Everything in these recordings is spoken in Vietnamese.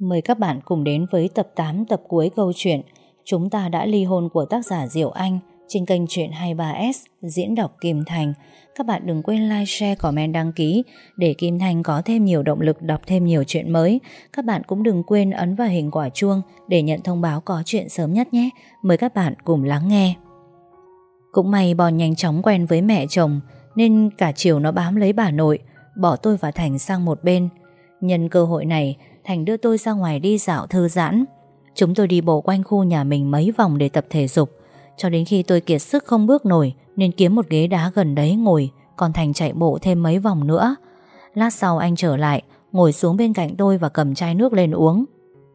Mời các bạn cùng đến với tập 8 tập cuối câu chuyện Chúng ta đã ly hôn của tác giả Diệu Anh trên kênh Chuyện 23S diễn đọc Kim Thành. Các bạn đừng quên like, share, comment, đăng ký để Kim Thành có thêm nhiều động lực đọc thêm nhiều chuyện mới. Các bạn cũng đừng quên ấn vào hình quả chuông để nhận thông báo có chuyện sớm nhất nhé. Mời các bạn cùng lắng nghe. Cũng may bò nhanh chóng quen với mẹ chồng nên cả chiều nó bám lấy bà nội, bỏ tôi và Thành sang một bên. Nhân cơ hội này, Thành đưa tôi ra ngoài đi dạo thư giãn. Chúng tôi đi bộ quanh khu nhà mình mấy vòng để tập thể dục. Cho đến khi tôi kiệt sức không bước nổi nên kiếm một ghế đá gần đấy ngồi, còn Thành chạy bộ thêm mấy vòng nữa. Lát sau anh trở lại, ngồi xuống bên cạnh tôi và cầm chai nước lên uống.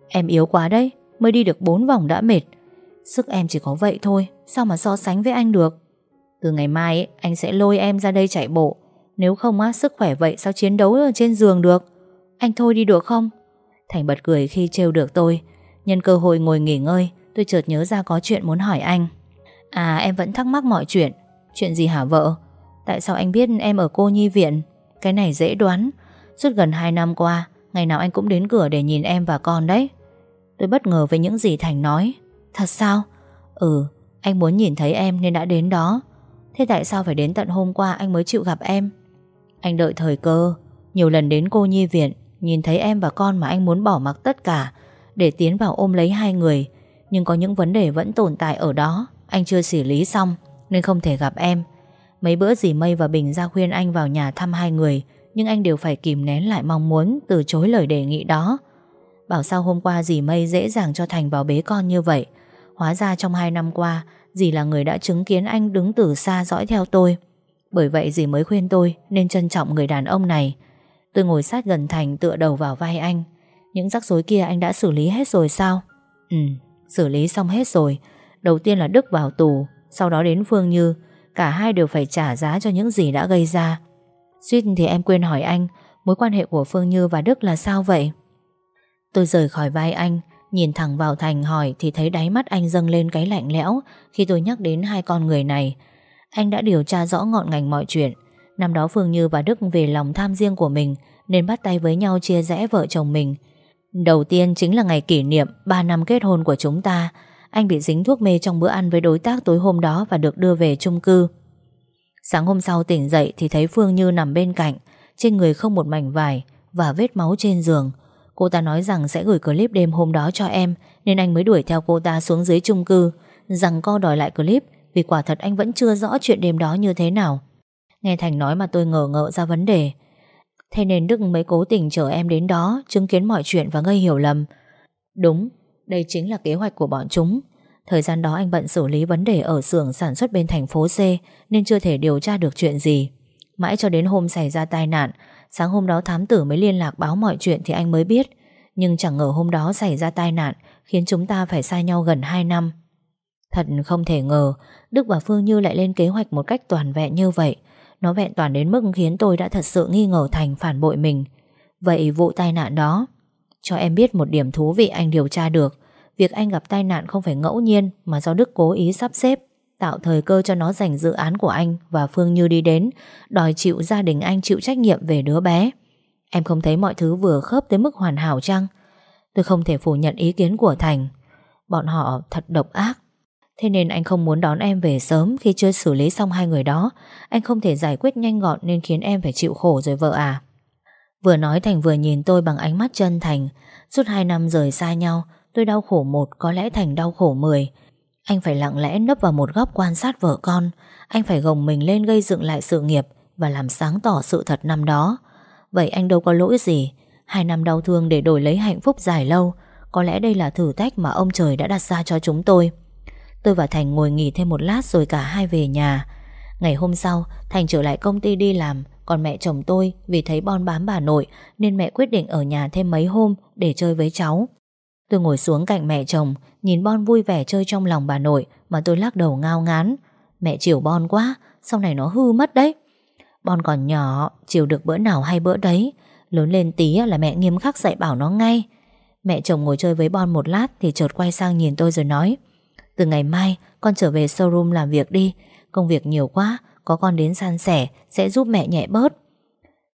Em yếu quá đấy, mới đi được 4 vòng đã mệt. Sức em chỉ có vậy thôi, sao mà so sánh với anh được? Từ ngày mai ấy, anh sẽ lôi em ra đây chạy bộ. Nếu không á, sức khỏe vậy sao chiến đấu ở trên giường được? Anh thôi đi được không? Thành bật cười khi trêu được tôi. Nhân cơ hội ngồi nghỉ ngơi, Tôi chợt nhớ ra có chuyện muốn hỏi anh. À em vẫn thắc mắc mọi chuyện. Chuyện gì hả vợ? Tại sao anh biết em ở cô nhi viện? Cái này dễ đoán. Suốt gần 2 năm qua, Ngày nào anh cũng đến cửa để nhìn em và con đấy. Tôi bất ngờ với những gì Thành nói. Thật sao? Ừ anh muốn nhìn thấy em nên đã đến đó. Thế tại sao phải đến tận hôm qua anh mới chịu gặp em? Anh đợi thời cơ. Nhiều lần đến cô nhi viện Nhìn thấy em và con mà anh muốn bỏ mặc tất cả, Để tiến vào ôm lấy hai người. Nhưng có những vấn đề vẫn tồn tại ở đó. Anh chưa xử lý xong, Nên không thể gặp em. Mấy bữa dì Mây và Bình ra khuyên anh vào nhà thăm hai người, Nhưng anh đều phải kìm nén lại mong muốn Từ chối lời đề nghị đó. Bảo sao hôm qua dì Mây dễ dàng cho Thành vào bế con như vậy? Hóa ra trong hai năm qua, Dì là người đã chứng kiến anh đứng từ xa dõi theo tôi. Bởi vậy dì mới khuyên tôi Nên trân trọng người đàn ông này. Tôi ngồi sát gần Thành tựa đầu vào vai anh. Những rắc rối kia anh đã xử lý hết rồi sao? Ừ xử lý xong hết rồi. Đầu tiên là Đức vào tù, Sau đó đến Phương Như. Cả hai đều phải trả giá cho những gì đã gây ra. Suýt thì em quên hỏi anh, Mối quan hệ của Phương Như và Đức là sao vậy? Tôi rời khỏi vai anh, Nhìn thẳng vào Thành hỏi Thì thấy đáy mắt anh dâng lên cái lạnh lẽo Khi tôi nhắc đến hai con người này. Anh đã điều tra rõ ngọn ngành mọi chuyện Năm đó Phương Như và Đức về lòng tham riêng của mình Nên bắt tay với nhau chia rẽ vợ chồng mình. Đầu tiên chính là ngày kỷ niệm 3 năm kết hôn của chúng ta, Anh bị dính thuốc mê trong bữa ăn với đối tác tối hôm đó Và được đưa về chung cư. Sáng hôm sau tỉnh dậy Thì thấy Phương Như nằm bên cạnh, Trên người không một mảnh vải Và vết máu trên giường. Cô ta nói rằng sẽ gửi clip đêm hôm đó cho em Nên anh mới đuổi theo cô ta xuống dưới chung cư, Rằng co đòi lại clip Vì quả thật anh vẫn chưa rõ chuyện đêm đó như thế nào. Nghe Thành nói mà tôi ngờ ngợ ra vấn đề. Thế nên Đức mới cố tình chở em đến đó, Chứng kiến mọi chuyện và gây hiểu lầm. Đúng, Đây chính là kế hoạch của bọn chúng. Thời gian đó anh bận xử lý vấn đề ở xưởng sản xuất bên thành phố C, Nên chưa thể điều tra được chuyện gì. Mãi cho đến hôm xảy ra tai nạn, Sáng hôm đó thám tử mới liên lạc báo mọi chuyện Thì anh mới biết. Nhưng chẳng ngờ hôm đó xảy ra tai nạn, Khiến chúng ta phải xa nhau gần 2 năm. Thật không thể ngờ, Đức và Phương Như lại lên kế hoạch một cách toàn vẹn như vậy nó vẹn toàn đến mức khiến tôi đã thật sự nghi ngờ Thành phản bội mình. Vậy vụ tai nạn đó, Cho em biết một điểm thú vị anh điều tra được. Việc anh gặp tai nạn không phải ngẫu nhiên, Mà do Đức cố ý sắp xếp, Tạo thời cơ cho nó giành dự án của anh Và Phương Như đi đến, Đòi chịu gia đình anh chịu trách nhiệm về đứa bé. Em không thấy mọi thứ vừa khớp tới mức hoàn hảo chăng? Tôi không thể phủ nhận ý kiến của Thành. Bọn họ thật độc ác. Thế nên anh không muốn đón em về sớm Khi chưa xử lý xong hai người đó. Anh không thể giải quyết nhanh gọn Nên khiến em phải chịu khổ rồi vợ à. Vừa nói Thành vừa nhìn tôi bằng ánh mắt chân thành. Suốt hai năm rời xa nhau, Tôi đau khổ một, Có lẽ Thành đau khổ mười. Anh phải lặng lẽ nấp vào một góc quan sát vợ con. Anh phải gồng mình lên gây dựng lại sự nghiệp Và làm sáng tỏ sự thật năm đó. Vậy anh đâu có lỗi gì? Hai năm đau thương để đổi lấy hạnh phúc dài lâu. Có lẽ đây là thử thách mà ông trời đã đặt ra cho chúng tôi. Tôi và Thành ngồi nghỉ thêm một lát rồi cả hai về nhà. Ngày hôm sau, Thành trở lại công ty đi làm, còn mẹ chồng tôi vì thấy Bon bám bà nội nên mẹ quyết định ở nhà thêm mấy hôm để chơi với cháu. Tôi ngồi xuống cạnh mẹ chồng, nhìn Bon vui vẻ chơi trong lòng bà nội mà tôi lắc đầu ngao ngán. Mẹ chiều Bon quá, sau này nó hư mất đấy. Bon còn nhỏ, chiều được bữa nào hay bữa đấy. Lớn lên tí là mẹ nghiêm khắc dạy bảo nó ngay. Mẹ chồng ngồi chơi với Bon một lát thì chợt quay sang nhìn tôi rồi nói từ ngày mai, con trở về showroom làm việc đi. Công việc nhiều quá, Có con đến san sẻ, Sẽ giúp mẹ nhẹ bớt.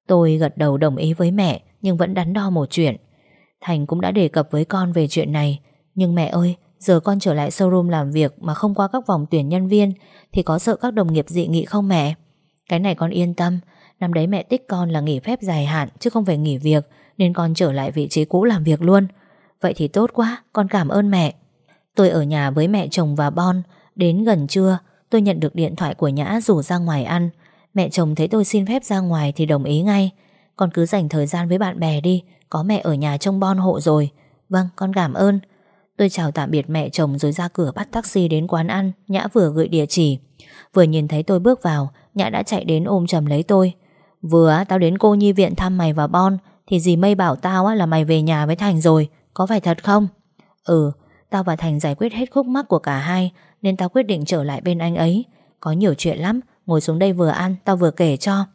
Tôi gật đầu đồng ý với mẹ, Nhưng vẫn đắn đo một chuyện. Thành cũng đã đề cập với con về chuyện này. Nhưng mẹ ơi, Giờ con trở lại showroom làm việc Mà không qua các vòng tuyển nhân viên, Thì có sợ các đồng nghiệp dị nghị không mẹ? Cái này con yên tâm. Năm đấy mẹ tích con là nghỉ phép dài hạn, Chứ không phải nghỉ việc, Nên con trở lại vị trí cũ làm việc luôn. Vậy thì tốt quá, Con cảm ơn mẹ. Tôi ở nhà với mẹ chồng và Bon. Đến gần trưa, tôi nhận được điện thoại của Nhã rủ ra ngoài ăn. Mẹ chồng thấy tôi xin phép ra ngoài thì đồng ý ngay. Con cứ dành thời gian với bạn bè đi, Có mẹ ở nhà trông Bon hộ rồi. Vâng con cảm ơn. Tôi chào tạm biệt mẹ chồng rồi ra cửa bắt taxi đến quán ăn. Nhã vừa gửi địa chỉ. Vừa nhìn thấy tôi bước vào, Nhã đã chạy đến ôm chầm lấy tôi. Vừa tao đến cô nhi viện thăm mày và Bon, Thì dì mây bảo tao là mày về nhà với Thành rồi, Có phải thật không? Ừ Tao và Thành giải quyết hết khúc mắc của cả hai, Nên tao quyết định trở lại bên anh ấy. Có nhiều chuyện lắm, Ngồi xuống đây vừa ăn, tao vừa kể cho.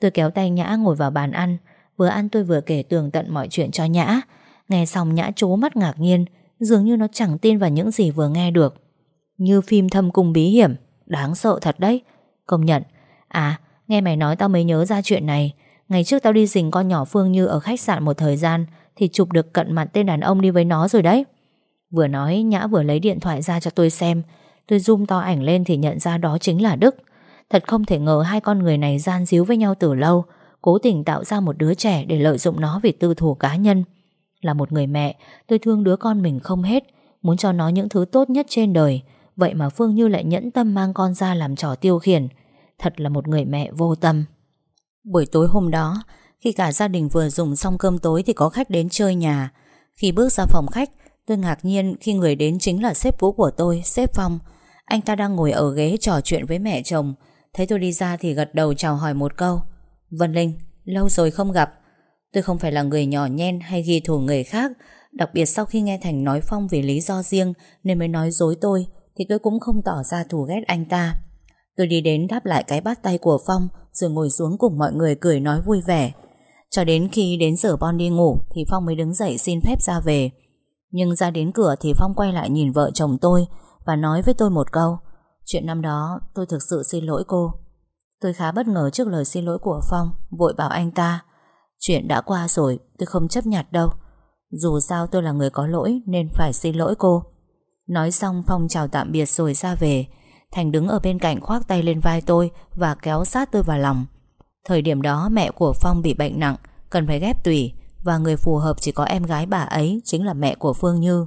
Tôi kéo tay Nhã ngồi vào bàn ăn. Vừa ăn tôi vừa kể tường tận mọi chuyện cho Nhã. Nghe xong Nhã trố mắt ngạc nhiên, Dường như nó chẳng tin vào những gì vừa nghe được. Như phim thâm cung bí hiểm, Đáng sợ thật đấy. Công nhận À nghe mày nói tao mới nhớ ra chuyện này. Ngày trước tao đi dình con nhỏ Phương Như ở khách sạn một thời gian, Thì chụp được cận mặt tên đàn ông đi với nó rồi đấy. Vừa nói, Nhã vừa lấy điện thoại ra cho tôi xem. Tôi zoom to ảnh lên thì nhận ra đó chính là Đức. Thật không thể ngờ hai con người này gian díu với nhau từ lâu, Cố tình tạo ra một đứa trẻ để lợi dụng nó vì tư thù cá nhân. Là một người mẹ, Tôi thương đứa con mình không hết, Muốn cho nó những thứ tốt nhất trên đời. Vậy mà Phương Như lại nhẫn tâm mang con ra làm trò tiêu khiển. Thật là một người mẹ vô tâm. Buổi tối hôm đó, Khi cả gia đình vừa dùng xong cơm tối Thì có khách đến chơi nhà. Khi bước ra phòng khách Tôi ngạc nhiên khi người đến chính là sếp cũ của tôi, Sếp Phong. Anh ta đang ngồi ở ghế trò chuyện với mẹ chồng. Thấy tôi đi ra thì gật đầu chào hỏi một câu. Vân Linh, Lâu rồi không gặp. Tôi không phải là người nhỏ nhen hay ghi thù người khác. Đặc biệt sau khi nghe Thành nói Phong vì lý do riêng Nên mới nói dối tôi, Thì tôi cũng không tỏ ra thù ghét anh ta. Tôi đi đến đáp lại cái bắt tay của Phong, Rồi ngồi xuống cùng mọi người cười nói vui vẻ. Cho đến khi đến giờ Bon đi ngủ, Thì Phong mới đứng dậy xin phép ra về. Nhưng ra đến cửa thì Phong quay lại nhìn vợ chồng tôi Và nói với tôi một câu. Chuyện năm đó, tôi thực sự xin lỗi cô. Tôi khá bất ngờ trước lời xin lỗi của Phong, Vội bảo anh ta, Chuyện đã qua rồi, tôi không chấp nhặt đâu. Dù sao tôi là người có lỗi Nên phải xin lỗi cô. Nói xong, Phong chào tạm biệt rồi ra về. Thành đứng ở bên cạnh khoác tay lên vai tôi Và kéo sát tôi vào lòng. Thời điểm đó mẹ của Phong bị bệnh nặng, Cần phải ghép tủy và người phù hợp chỉ có em gái bà ấy, Chính là mẹ của Phương Như.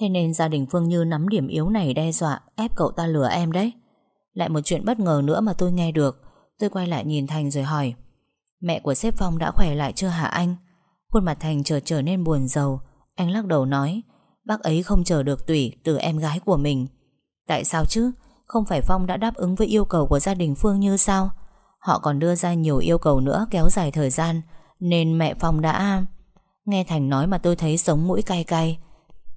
Thế nên gia đình Phương Như nắm điểm yếu này đe dọa, Ép cậu ta lừa em đấy. Lại một chuyện bất ngờ nữa mà tôi nghe được. Tôi quay lại nhìn Thành rồi hỏi, Mẹ của sếp Phong đã khỏe lại chưa hả anh? Khuôn mặt Thành trở trở nên buồn rầu. Anh lắc đầu nói, Bác ấy không chờ được tủy từ em gái của mình. Tại sao chứ? Không phải Phong đã đáp ứng với yêu cầu của gia đình Phương Như sao? Họ còn đưa ra nhiều yêu cầu nữa kéo dài thời gian. Nên mẹ Phong đã Nghe Thành nói mà tôi thấy sống mũi cay cay.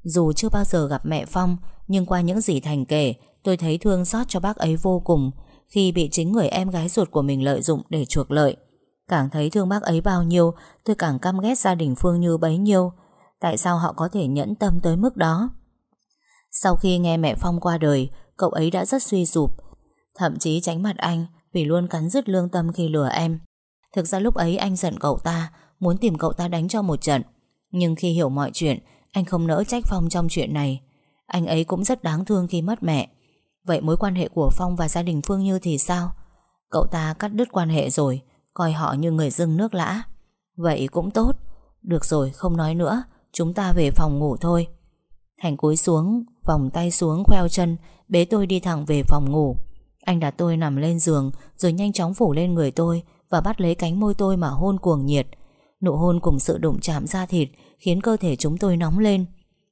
Dù chưa bao giờ gặp mẹ Phong, Nhưng qua những gì Thành kể, Tôi thấy thương xót cho bác ấy vô cùng Khi bị chính người em gái ruột của mình lợi dụng để chuộc lợi. Càng thấy thương bác ấy bao nhiêu, Tôi càng căm ghét gia đình Phương Như bấy nhiêu. Tại sao họ có thể nhẫn tâm tới mức đó? Sau khi nghe mẹ Phong qua đời, Cậu ấy đã rất suy sụp. Thậm chí tránh mặt anh Vì luôn cắn rứt lương tâm khi lừa em. Thực ra lúc ấy anh giận cậu ta, Muốn tìm cậu ta đánh cho một trận. Nhưng khi hiểu mọi chuyện, Anh không nỡ trách Phong trong chuyện này. Anh ấy cũng rất đáng thương khi mất mẹ. Vậy mối quan hệ của Phong và gia đình Phương Như thì sao? Cậu ta cắt đứt quan hệ rồi, Coi họ như người dưng nước lã. Vậy cũng tốt. Được rồi, không nói nữa. Chúng ta về phòng ngủ thôi. Thành cúi xuống, Vòng tay xuống khoeo chân, Bế tôi đi thẳng về phòng ngủ. Anh đặt tôi nằm lên giường, Rồi nhanh chóng phủ lên người tôi và bắt lấy cánh môi tôi mà hôn cuồng nhiệt. Nụ hôn cùng sự đụng chạm da thịt Khiến cơ thể chúng tôi nóng lên.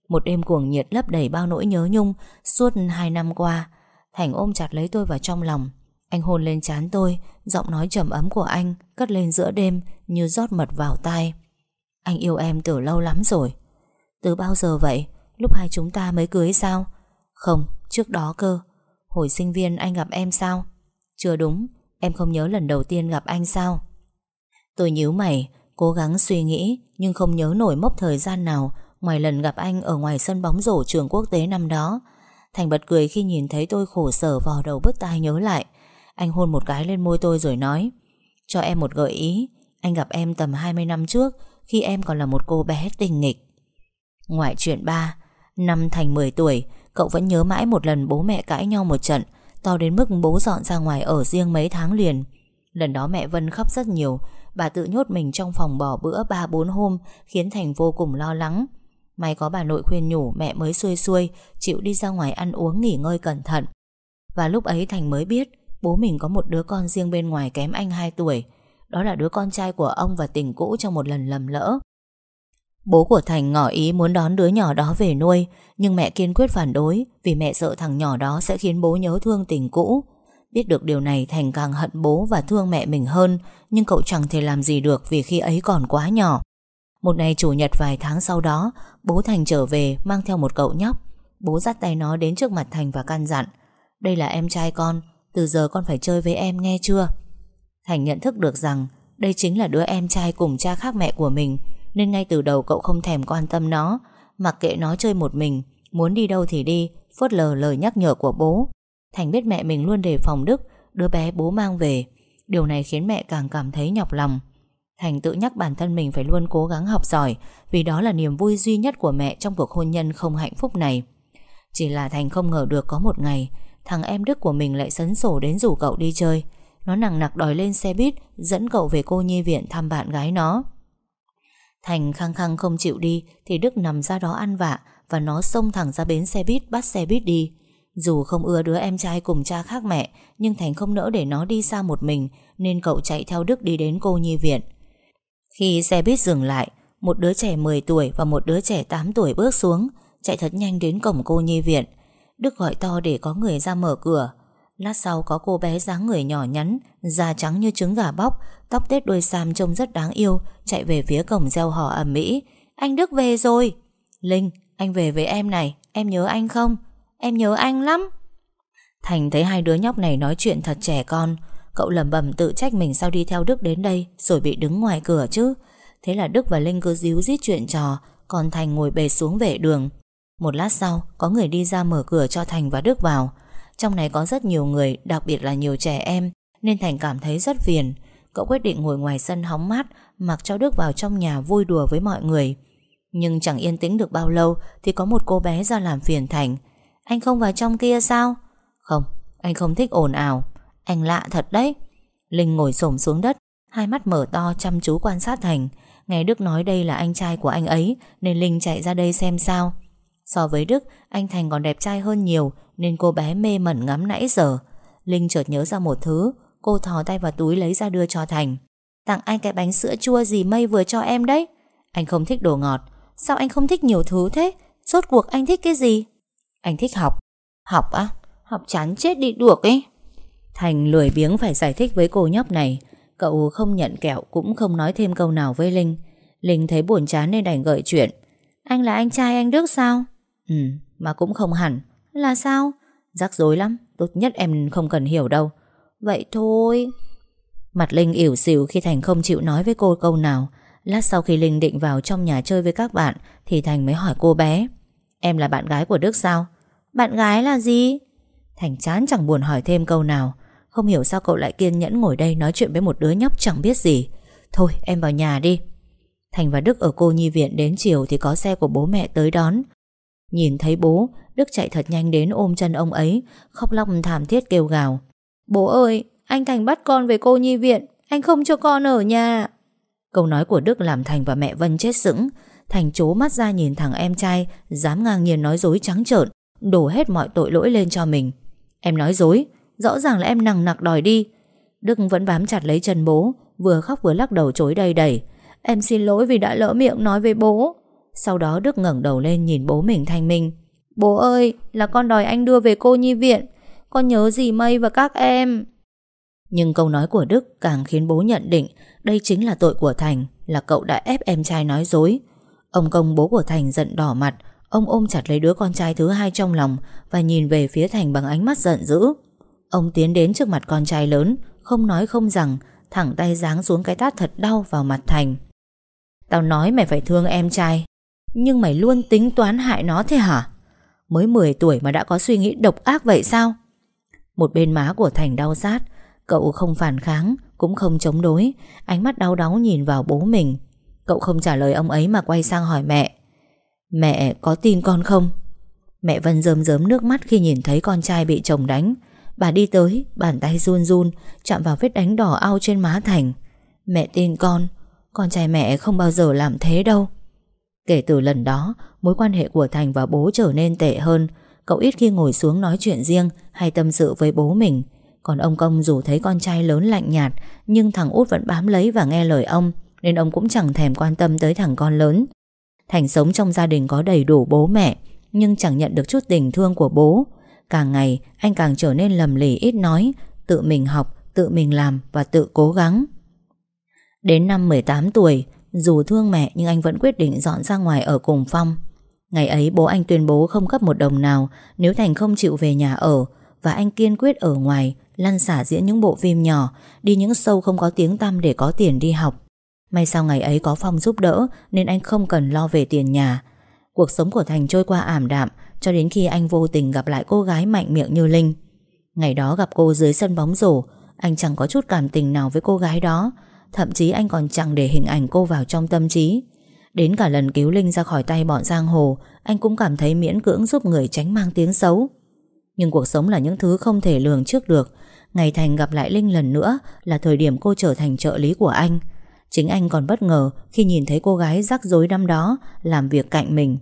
Một đêm cuồng nhiệt lấp đầy bao nỗi nhớ nhung Suốt hai năm qua. Thành ôm chặt lấy tôi vào trong lòng. Anh hôn lên trán tôi Giọng nói trầm ấm của anh Cất lên giữa đêm như rót mật vào tai. Anh yêu em từ lâu lắm rồi. Từ bao giờ vậy? Lúc hai chúng ta mới cưới sao? Không, trước đó cơ. Hồi sinh viên anh gặp em sao? Chưa đúng, em không nhớ lần đầu tiên gặp anh sao? Tôi nhíu mày, Cố gắng suy nghĩ, Nhưng không nhớ nổi mốc thời gian nào Ngoài lần gặp anh ở ngoài sân bóng rổ trường quốc tế năm đó. Thành bật cười khi nhìn thấy tôi khổ sở vò đầu bứt tai nhớ lại. Anh hôn một cái lên môi tôi rồi nói, Cho em một gợi ý, Anh gặp em tầm 20 năm trước, Khi em còn là một cô bé tình nghịch. Ngoại chuyện ba, Năm thành 10 tuổi, Cậu vẫn nhớ mãi một lần bố mẹ cãi nhau một trận To đến mức bố dọn ra ngoài ở riêng mấy tháng liền. Lần đó mẹ Vân khóc rất nhiều, Bà tự nhốt mình trong phòng bỏ bữa 3-4 hôm, Khiến Thành vô cùng lo lắng. May có bà nội khuyên nhủ mẹ mới xuôi xuôi, Chịu đi ra ngoài ăn uống nghỉ ngơi cẩn thận. Và lúc ấy Thành mới biết, Bố mình có một đứa con riêng bên ngoài kém anh 2 tuổi. Đó là đứa con trai của ông và tình cũ trong một lần lầm lỡ. Bố của Thành ngỏ ý muốn đón đứa nhỏ đó về nuôi, Nhưng mẹ kiên quyết phản đối Vì mẹ sợ thằng nhỏ đó sẽ khiến bố nhớ thương tình cũ. Biết được điều này, Thành càng hận bố và thương mẹ mình hơn, Nhưng cậu chẳng thể làm gì được Vì khi ấy còn quá nhỏ. Một ngày chủ nhật vài tháng sau đó, Bố Thành trở về mang theo một cậu nhóc. Bố dắt tay nó đến trước mặt Thành và căn dặn, Đây là em trai con, Từ giờ con phải chơi với em nghe chưa? Thành nhận thức được rằng Đây chính là đứa em trai cùng cha khác mẹ của mình. Nên ngay từ đầu cậu không thèm quan tâm nó. Mặc kệ nó chơi một mình, Muốn đi đâu thì đi, Phớt lờ lời nhắc nhở của bố. Thành biết mẹ mình luôn đề phòng Đức, Đứa bé bố mang về. Điều này khiến mẹ càng cảm thấy nhọc lòng. Thành tự nhắc bản thân mình phải luôn cố gắng học giỏi, Vì đó là niềm vui duy nhất của mẹ Trong cuộc hôn nhân không hạnh phúc này. Chỉ là Thành không ngờ được có một ngày, Thằng em Đức của mình lại sấn sổ đến rủ cậu đi chơi. Nó nặng nặc đòi lên xe buýt, Dẫn cậu về cô nhi viện thăm bạn gái nó. Thành khăng khăng không chịu đi, Thì Đức nằm ra đó ăn vạ Và nó xông thẳng ra bến xe buýt, Bắt xe buýt đi. Dù không ưa đứa em trai cùng cha khác mẹ, Nhưng Thành không nỡ để nó đi xa một mình, Nên cậu chạy theo Đức đi đến cô nhi viện. Khi xe buýt dừng lại, Một đứa trẻ 10 tuổi và một đứa trẻ 8 tuổi bước xuống, Chạy thật nhanh đến cổng cô nhi viện. Đức gọi to để có người ra mở cửa. Lát sau có cô bé dáng người nhỏ nhắn, Da trắng như trứng gà bóc Tóc tết đuôi sam trông rất đáng yêu Chạy về phía cổng gieo hò ẩm mỹ. Anh Đức về rồi. Linh, anh về với em này. Em nhớ anh không? Em nhớ anh lắm. Thành thấy hai đứa nhóc này nói chuyện thật trẻ con. Cậu lẩm bẩm tự trách mình sao đi theo Đức đến đây Rồi bị đứng ngoài cửa chứ. Thế là Đức và Linh cứ díu dít chuyện trò Còn Thành ngồi bề xuống vệ đường. Một lát sau Có người đi ra mở cửa cho Thành và Đức vào. Trong này có rất nhiều người Đặc biệt là nhiều trẻ em Nên Thành cảm thấy rất phiền. Cậu quyết định ngồi ngoài sân hóng mát, Mặc cho Đức vào trong nhà vui đùa với mọi người. Nhưng chẳng yên tĩnh được bao lâu Thì có một cô bé ra làm phiền Thành. Anh không vào trong kia sao? Không, anh không thích ồn ào. Anh lạ thật đấy. Linh ngồi xổm xuống đất, Hai mắt mở to chăm chú quan sát Thành. Nghe Đức nói đây là anh trai của anh ấy, Nên Linh chạy ra đây xem sao. So với Đức, Anh Thành còn đẹp trai hơn nhiều, Nên cô bé mê mẩn ngắm nãy giờ. Linh chợt nhớ ra một thứ Cô thò tay vào túi lấy ra đưa cho Thành. Tặng anh cái bánh sữa chua gì mây vừa cho em đấy. Anh không thích đồ ngọt. Sao anh không thích nhiều thứ thế? Rốt cuộc anh thích cái gì? Anh thích học. Học á? Học chán chết đi được ấy. Thành lười biếng phải giải thích với cô nhóc này. Cậu không nhận kẹo Cũng không nói thêm câu nào với Linh. Linh thấy buồn chán nên đành gợi chuyện. Anh là anh trai anh Đức sao? Ừ, mà cũng không hẳn. Là sao? Rắc rối lắm. Tốt nhất em không cần hiểu đâu. Vậy thôi. Mặt Linh ỉu xìu khi Thành không chịu nói với cô câu nào. Lát sau khi Linh định vào trong nhà chơi với các bạn Thì Thành mới hỏi cô bé Em là bạn gái của Đức sao? Bạn gái là gì? Thành chán chẳng buồn hỏi thêm câu nào. Không hiểu sao cậu lại kiên nhẫn ngồi đây Nói chuyện với một đứa nhóc chẳng biết gì. Thôi em vào nhà đi. Thành và Đức ở cô nhi viện đến chiều Thì có xe của bố mẹ tới đón. Nhìn thấy bố Đức chạy thật nhanh đến ôm chân ông ấy Khóc lóc thảm thiết kêu gào Bố ơi anh Thành bắt con về cô nhi viện Anh không cho con ở nhà. Câu nói của Đức làm Thành và mẹ Vân chết sững. Thành chố mắt ra nhìn thằng em trai Dám ngang nhiên nói dối trắng trợn Đổ hết mọi tội lỗi lên cho mình. Em nói dối Rõ ràng là em nằng nặc đòi đi. Đức vẫn bám chặt lấy chân bố Vừa khóc vừa lắc đầu chối đầy đầy. Em xin lỗi vì đã lỡ miệng nói với bố. Sau đó Đức ngẩng đầu lên nhìn bố mình thanh minh. Bố ơi Là con đòi anh đưa về cô nhi viện con nhớ gì mây và các em? Nhưng câu nói của Đức càng khiến bố nhận định Đây chính là tội của Thành, Là cậu đã ép em trai nói dối. Ông công bố của Thành giận đỏ mặt, Ông ôm chặt lấy đứa con trai thứ hai trong lòng Và nhìn về phía Thành bằng ánh mắt giận dữ. Ông tiến đến trước mặt con trai lớn, Không nói không rằng, Thẳng tay giáng xuống cái tát thật đau vào mặt Thành. Tao nói mày phải thương em trai, Nhưng mày luôn tính toán hại nó thế hả? Mới 10 tuổi mà đã có suy nghĩ độc ác vậy sao? Một bên má của Thành đau rát. Cậu không phản kháng Cũng không chống đối. Ánh mắt đau đáu nhìn vào bố mình. Cậu không trả lời ông ấy mà quay sang hỏi mẹ. Mẹ có tin con không? Mẹ Vân rơm rớm nước mắt khi nhìn thấy con trai bị chồng đánh. Bà đi tới, bàn tay run run Chạm vào vết đánh đỏ ao trên má Thành. Mẹ tin con. Con trai mẹ không bao giờ làm thế đâu. Kể từ lần đó Mối quan hệ của Thành và bố trở nên tệ hơn. Cậu ít khi ngồi xuống nói chuyện riêng Hay tâm sự với bố mình. Còn ông Công dù thấy con trai lớn lạnh nhạt Nhưng thằng út vẫn bám lấy và nghe lời ông Nên ông cũng chẳng thèm quan tâm tới thằng con lớn. Thành sống trong gia đình có đầy đủ bố mẹ Nhưng chẳng nhận được chút tình thương của bố. Càng ngày anh càng trở nên lầm lì ít nói Tự mình học, tự mình làm và tự cố gắng. Đến năm 18 tuổi Dù thương mẹ nhưng anh vẫn quyết định dọn ra ngoài ở cùng Phong. Ngày ấy bố anh tuyên bố không cấp một đồng nào Nếu Thành không chịu về nhà ở. Và anh kiên quyết ở ngoài, Lăn xả diễn những bộ phim nhỏ, Đi những show không có tiếng tăm để có tiền đi học. May sao ngày ấy có Phong giúp đỡ, Nên anh không cần lo về tiền nhà. Cuộc sống của Thành trôi qua ảm đạm, Cho đến khi anh vô tình gặp lại cô gái mạnh miệng như Linh. Ngày đó gặp cô dưới sân bóng rổ, Anh chẳng có chút cảm tình nào với cô gái đó. Thậm chí anh còn chẳng để hình ảnh cô vào trong tâm trí. Đến cả lần cứu Linh ra khỏi tay bọn giang hồ, Anh cũng cảm thấy miễn cưỡng giúp người tránh mang tiếng xấu. Nhưng cuộc sống là những thứ không thể lường trước được. Ngày Thành gặp lại Linh lần nữa Là thời điểm cô trở thành trợ lý của anh. Chính anh còn bất ngờ Khi nhìn thấy cô gái rắc rối năm đó Làm việc cạnh mình.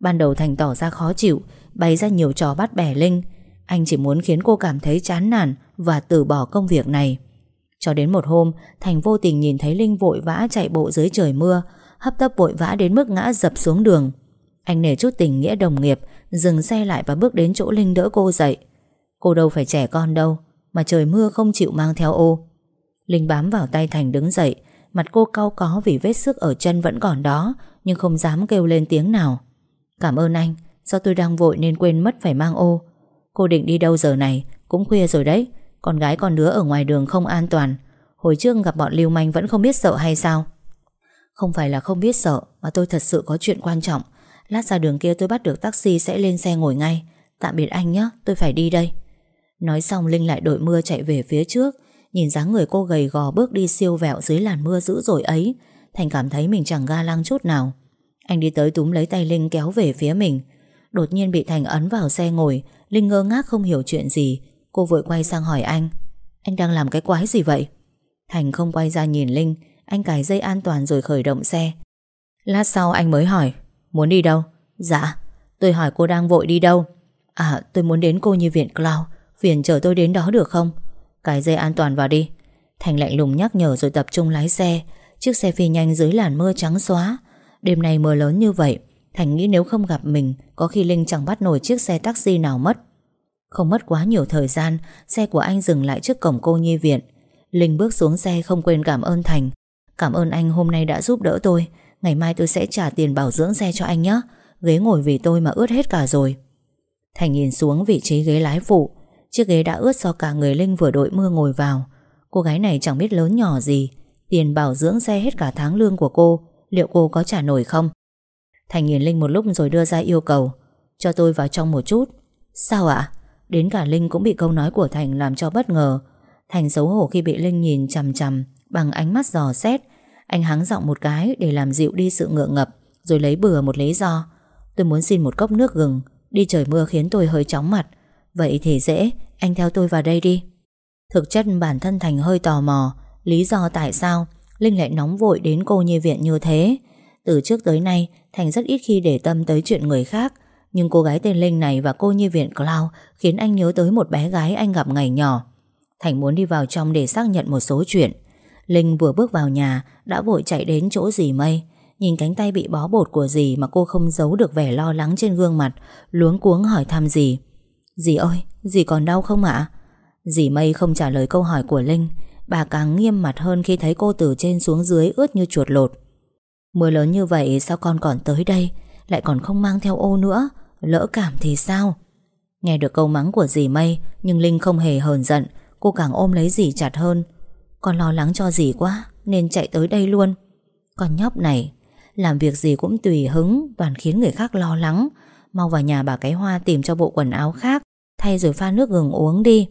Ban đầu Thành tỏ ra khó chịu, Bày ra nhiều trò bắt bẻ Linh. Anh chỉ muốn khiến cô cảm thấy chán nản Và từ bỏ công việc này. Cho đến một hôm, Thành vô tình nhìn thấy Linh vội vã chạy bộ dưới trời mưa. Hấp tấp vội vã đến mức ngã dập xuống đường. Anh nể chút tình nghĩa đồng nghiệp, Dừng xe lại và bước đến chỗ Linh đỡ cô dậy. Cô đâu phải trẻ con đâu, Mà trời mưa không chịu mang theo ô. Linh bám vào tay Thành đứng dậy, Mặt cô cau có vì vết sức ở chân vẫn còn đó, Nhưng không dám kêu lên tiếng nào. Cảm ơn anh, Do tôi đang vội nên quên mất phải mang ô. Cô định đi đâu giờ này, Cũng khuya rồi đấy, Con gái con đứa ở ngoài đường không an toàn. Hồi trước gặp bọn lưu manh vẫn không biết sợ hay sao. Không phải là không biết sợ, Mà tôi thật sự có chuyện quan trọng. Lát ra đường kia tôi bắt được taxi sẽ lên xe ngồi ngay. Tạm biệt anh nhé, Tôi phải đi đây. Nói xong, Linh lại đội mưa chạy về phía trước. Nhìn dáng người cô gầy gò bước đi siêu vẹo dưới làn mưa dữ dội ấy, Thành cảm thấy mình chẳng ga lăng chút nào. Anh đi tới túm lấy tay Linh kéo về phía mình. Đột nhiên bị Thành ấn vào xe ngồi, Linh ngơ ngác không hiểu chuyện gì. Cô vội quay sang hỏi anh Anh đang làm cái quái gì vậy? Thành không quay ra nhìn Linh anh cài dây an toàn rồi khởi động xe. Lát sau anh mới hỏi, Muốn đi đâu? Dạ Tôi hỏi cô đang vội đi đâu. À tôi muốn đến cô như viện Cloud Phiền chở tôi đến đó được không? Cài dây an toàn vào đi. Thành lạnh lùng nhắc nhở rồi tập trung lái xe. Chiếc xe phi nhanh dưới làn mưa trắng xóa. Đêm nay mưa lớn như vậy, Thành nghĩ nếu không gặp mình, Có khi Linh chẳng bắt nổi chiếc xe taxi nào mất. Không mất quá nhiều thời gian, Xe của anh dừng lại trước cổng cô nhi viện. Linh bước xuống xe không quên cảm ơn Thành. Cảm ơn anh hôm nay đã giúp đỡ tôi. Ngày mai tôi sẽ trả tiền bảo dưỡng xe cho anh nhé. Ghế ngồi vì tôi mà ướt hết cả rồi. Thành nhìn xuống vị trí ghế lái phụ. Chiếc ghế đã ướt do cả người Linh vừa đội mưa ngồi vào. Cô gái này chẳng biết lớn nhỏ gì. Tiền bảo dưỡng xe hết cả tháng lương của cô. Liệu cô có trả nổi không? Thành nhìn Linh một lúc rồi đưa ra yêu cầu. Cho tôi vào trong một chút. Sao ạ? Đến cả Linh cũng bị câu nói của Thành làm cho bất ngờ. Thành xấu hổ khi bị Linh nhìn chằm chằm. Bằng ánh mắt dò xét, Anh hắng giọng một cái để làm dịu đi sự ngượng ngập, Rồi lấy bừa một lý do. Tôi muốn xin một cốc nước gừng, Đi trời mưa khiến tôi hơi chóng mặt. Vậy thì dễ, Anh theo tôi vào đây đi. Thực chất bản thân Thành hơi tò mò, Lý do tại sao Linh lại nóng vội đến cô nhi viện như thế. Từ trước tới nay, Thành rất ít khi để tâm tới chuyện người khác, Nhưng cô gái tên Linh này và cô nhi viện Cloud Khiến anh nhớ tới một bé gái anh gặp ngày nhỏ. Thành muốn đi vào trong để xác nhận một số chuyện. Linh vừa bước vào nhà Đã vội chạy đến chỗ dì mây. Nhìn cánh tay bị bó bột của dì Mà cô không giấu được vẻ lo lắng trên gương mặt Luống cuống hỏi thăm dì. Dì ơi, dì còn đau không ạ? Dì mây không trả lời câu hỏi của Linh. Bà càng nghiêm mặt hơn khi thấy cô từ trên xuống dưới ướt như chuột lột. Mưa lớn như vậy sao con còn tới đây? Lại còn không mang theo ô nữa Lỡ cảm thì sao? Nghe được câu mắng của dì mây Nhưng Linh không hề hờn giận. Cô càng ôm lấy dì chặt hơn. Con lo lắng cho dì quá, Nên chạy tới đây luôn. Con nhóc này, Làm việc gì cũng tùy hứng, Toàn khiến người khác lo lắng. Mau vào nhà bà cái hoa tìm cho bộ quần áo khác, Thay rồi pha nước gừng uống đi.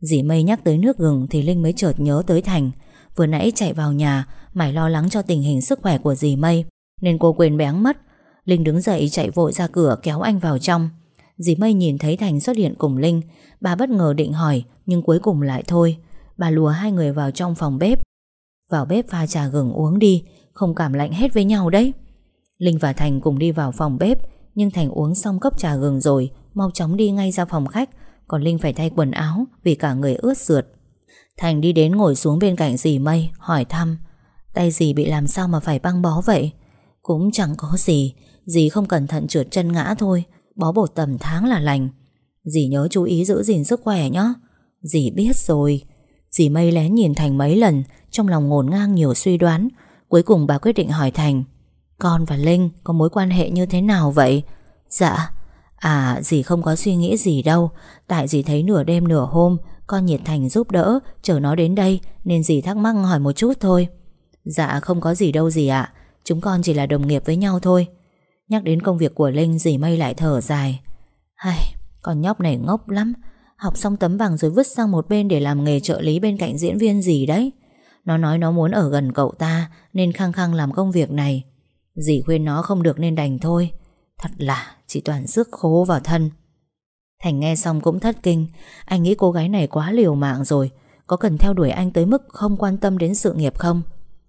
Dì mây nhắc tới nước gừng Thì Linh mới chợt nhớ tới Thành. Vừa nãy chạy vào nhà, Mải lo lắng cho tình hình sức khỏe của dì Mây, Nên cô quên béng mất. Linh đứng dậy chạy vội ra cửa kéo anh vào trong. Dì Mây nhìn thấy Thành xuất hiện cùng Linh. Bà bất ngờ định hỏi, Nhưng cuối cùng lại thôi. Bà lùa hai người vào trong phòng bếp. Vào bếp pha trà gừng uống đi, Không cảm lạnh hết với nhau đấy. Linh và Thành cùng đi vào phòng bếp, Nhưng Thành uống xong cốc trà gừng rồi, Mau chóng đi ngay ra phòng khách. Còn Linh phải thay quần áo, Vì cả người ướt sượt. Thành đi đến ngồi xuống bên cạnh dì Mây, Hỏi thăm. Tay dì bị làm sao mà phải băng bó vậy? Cũng chẳng có gì, Dì không cẩn thận trượt chân ngã thôi, Bó bột tầm tháng là lành. Dì nhớ chú ý giữ gìn sức khỏe nhé Dì biết rồi. Dì Mây lén nhìn Thành mấy lần Trong lòng ngổn ngang nhiều suy đoán. Cuối cùng bà quyết định hỏi Thành Con và Linh có mối quan hệ như thế nào vậy? Dạ À dì không có suy nghĩ gì đâu. Tại dì thấy nửa đêm nửa hôm Con nhiệt Thành giúp đỡ Chờ nó đến đây Nên dì thắc mắc hỏi một chút thôi. Dạ không có gì đâu dì ạ. Chúng con chỉ là đồng nghiệp với nhau thôi. Nhắc đến công việc của Linh dì mây lại thở dài. Hay, con nhóc này ngốc lắm. Học xong tấm bằng rồi vứt sang một bên Để làm nghề trợ lý bên cạnh diễn viên gì đấy. Nó nói nó muốn ở gần cậu ta, Nên khăng khăng làm công việc này. Dì khuyên nó không được nên đành thôi. Thật là chỉ toàn sức khố vào thân. Thành nghe xong cũng thất kinh. Anh nghĩ cô gái này quá liều mạng rồi. Có cần theo đuổi anh tới mức không quan tâm đến sự nghiệp không?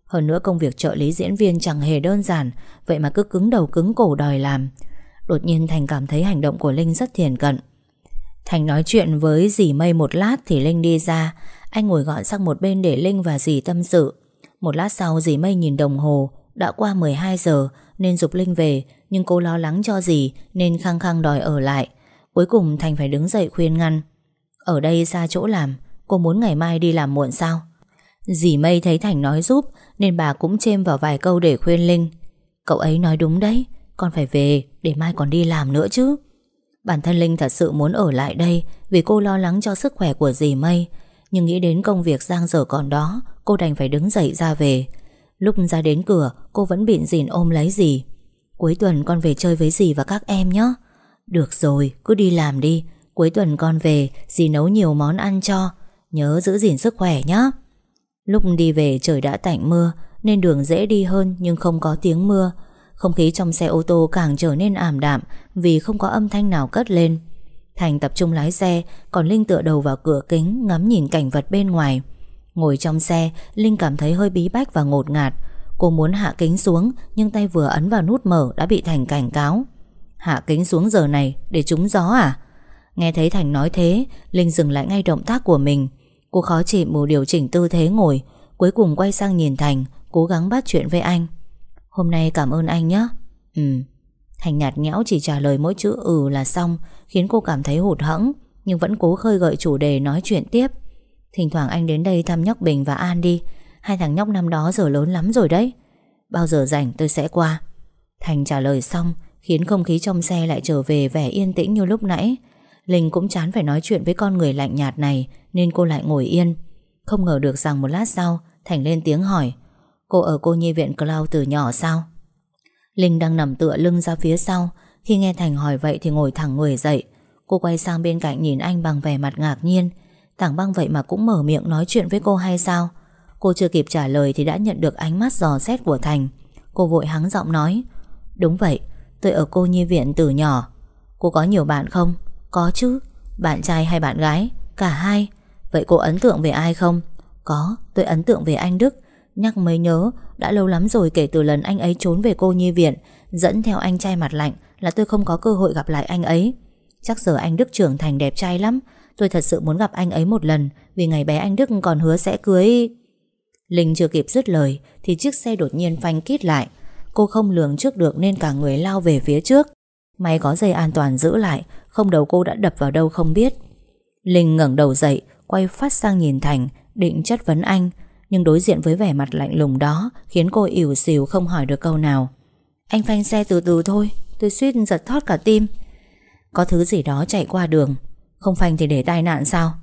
Hơn nữa công việc trợ lý diễn viên chẳng hề đơn giản, Vậy mà cứ cứng đầu cứng cổ đòi làm. Đột nhiên Thành cảm thấy hành động của Linh rất thiền cận. Thành nói chuyện với dì Mây một lát Thì Linh đi ra. Anh ngồi gọn sang một bên để Linh và dì tâm sự. Một lát sau dì Mây nhìn đồng hồ. Đã qua 12 giờ Nên dục Linh về, Nhưng cô lo lắng cho dì Nên khăng khăng đòi ở lại. Cuối cùng Thành phải đứng dậy khuyên ngăn. Ở đây xa chỗ làm, Cô muốn ngày mai đi làm muộn sao? Dì Mây thấy Thành nói giúp Nên bà cũng chêm vào vài câu để khuyên Linh. Cậu ấy nói đúng đấy, Con phải về để mai còn đi làm nữa chứ. Bản thân Linh thật sự muốn ở lại đây Vì cô lo lắng cho sức khỏe của dì Mây Nhưng nghĩ đến công việc giang dở còn đó, Cô đành phải đứng dậy ra về. Lúc ra đến cửa, Cô vẫn bịn dìn ôm lấy dì. Cuối tuần con về chơi với dì và các em nhé. Được rồi, cứ đi làm đi. Cuối tuần con về, Dì nấu nhiều món ăn cho. Nhớ giữ gìn sức khỏe nhé. Lúc đi về trời đã tạnh mưa, Nên đường dễ đi hơn nhưng không có tiếng mưa. Không khí trong xe ô tô càng trở nên ảm đạm Vì không có âm thanh nào cất lên. Thành tập trung lái xe, Còn Linh tựa đầu vào cửa kính Ngắm nhìn cảnh vật bên ngoài. Ngồi trong xe, Linh cảm thấy hơi bí bách và ngột ngạt. Cô muốn hạ kính xuống, Nhưng tay vừa ấn vào nút mở đã bị Thành cảnh cáo. Hạ kính xuống giờ này, để trúng gió à? Nghe thấy Thành nói thế, Linh dừng lại ngay động tác của mình. Cô khó chịu mù điều chỉnh tư thế ngồi, Cuối cùng quay sang nhìn Thành, Cố gắng bắt chuyện với anh. Hôm nay cảm ơn anh nhé. Ừ. Thành nhạt nhẽo chỉ trả lời mỗi chữ ừ là xong, Khiến cô cảm thấy hụt hẫng, Nhưng vẫn cố khơi gợi chủ đề nói chuyện tiếp. Thỉnh thoảng anh đến đây thăm nhóc Bình và An đi. Hai thằng nhóc năm đó giờ lớn lắm rồi đấy. Bao giờ rảnh tôi sẽ qua. Thành trả lời xong, Khiến không khí trong xe lại trở về vẻ yên tĩnh như lúc nãy. Linh cũng chán phải nói chuyện với con người lạnh nhạt này, Nên cô lại ngồi yên. Không ngờ được rằng một lát sau, Thành lên tiếng hỏi Cô ở cô nhi viện Cloud từ nhỏ sao? Linh đang nằm tựa lưng ra phía sau. Khi nghe Thành hỏi vậy thì ngồi thẳng người dậy. Cô quay sang bên cạnh nhìn anh bằng vẻ mặt ngạc nhiên. Tảng băng vậy mà cũng mở miệng nói chuyện với cô hay sao? Cô chưa kịp trả lời thì đã nhận được ánh mắt giò xét của Thành. Cô vội hắng giọng nói Đúng vậy Tôi ở cô nhi viện từ nhỏ. Cô có nhiều bạn không? Có chứ. Bạn trai hay bạn gái? Cả hai. Vậy cô ấn tượng về ai không? Có, tôi ấn tượng về anh Đức. Nhắc mới nhớ, Đã lâu lắm rồi kể từ lần anh ấy trốn về cô nhi viện. Dẫn theo anh trai mặt lạnh Là tôi không có cơ hội gặp lại anh ấy. Chắc giờ anh Đức trưởng thành đẹp trai lắm. Tôi thật sự muốn gặp anh ấy một lần, Vì ngày bé anh Đức còn hứa sẽ cưới. Linh chưa kịp dứt lời, Thì chiếc xe đột nhiên phanh kít lại. Cô không lường trước được nên cả người lao về phía trước. May có dây an toàn giữ lại, Không đầu cô đã đập vào đâu không biết. Linh ngẩng đầu dậy, Quay phát sang nhìn Thành, Định chất vấn anh. Nhưng đối diện với vẻ mặt lạnh lùng đó Khiến cô ỉu xìu không hỏi được câu nào. Anh phanh xe từ từ thôi Tôi suýt giật thót cả tim. Có thứ gì đó chạy qua đường. Không phanh thì để tai nạn sao?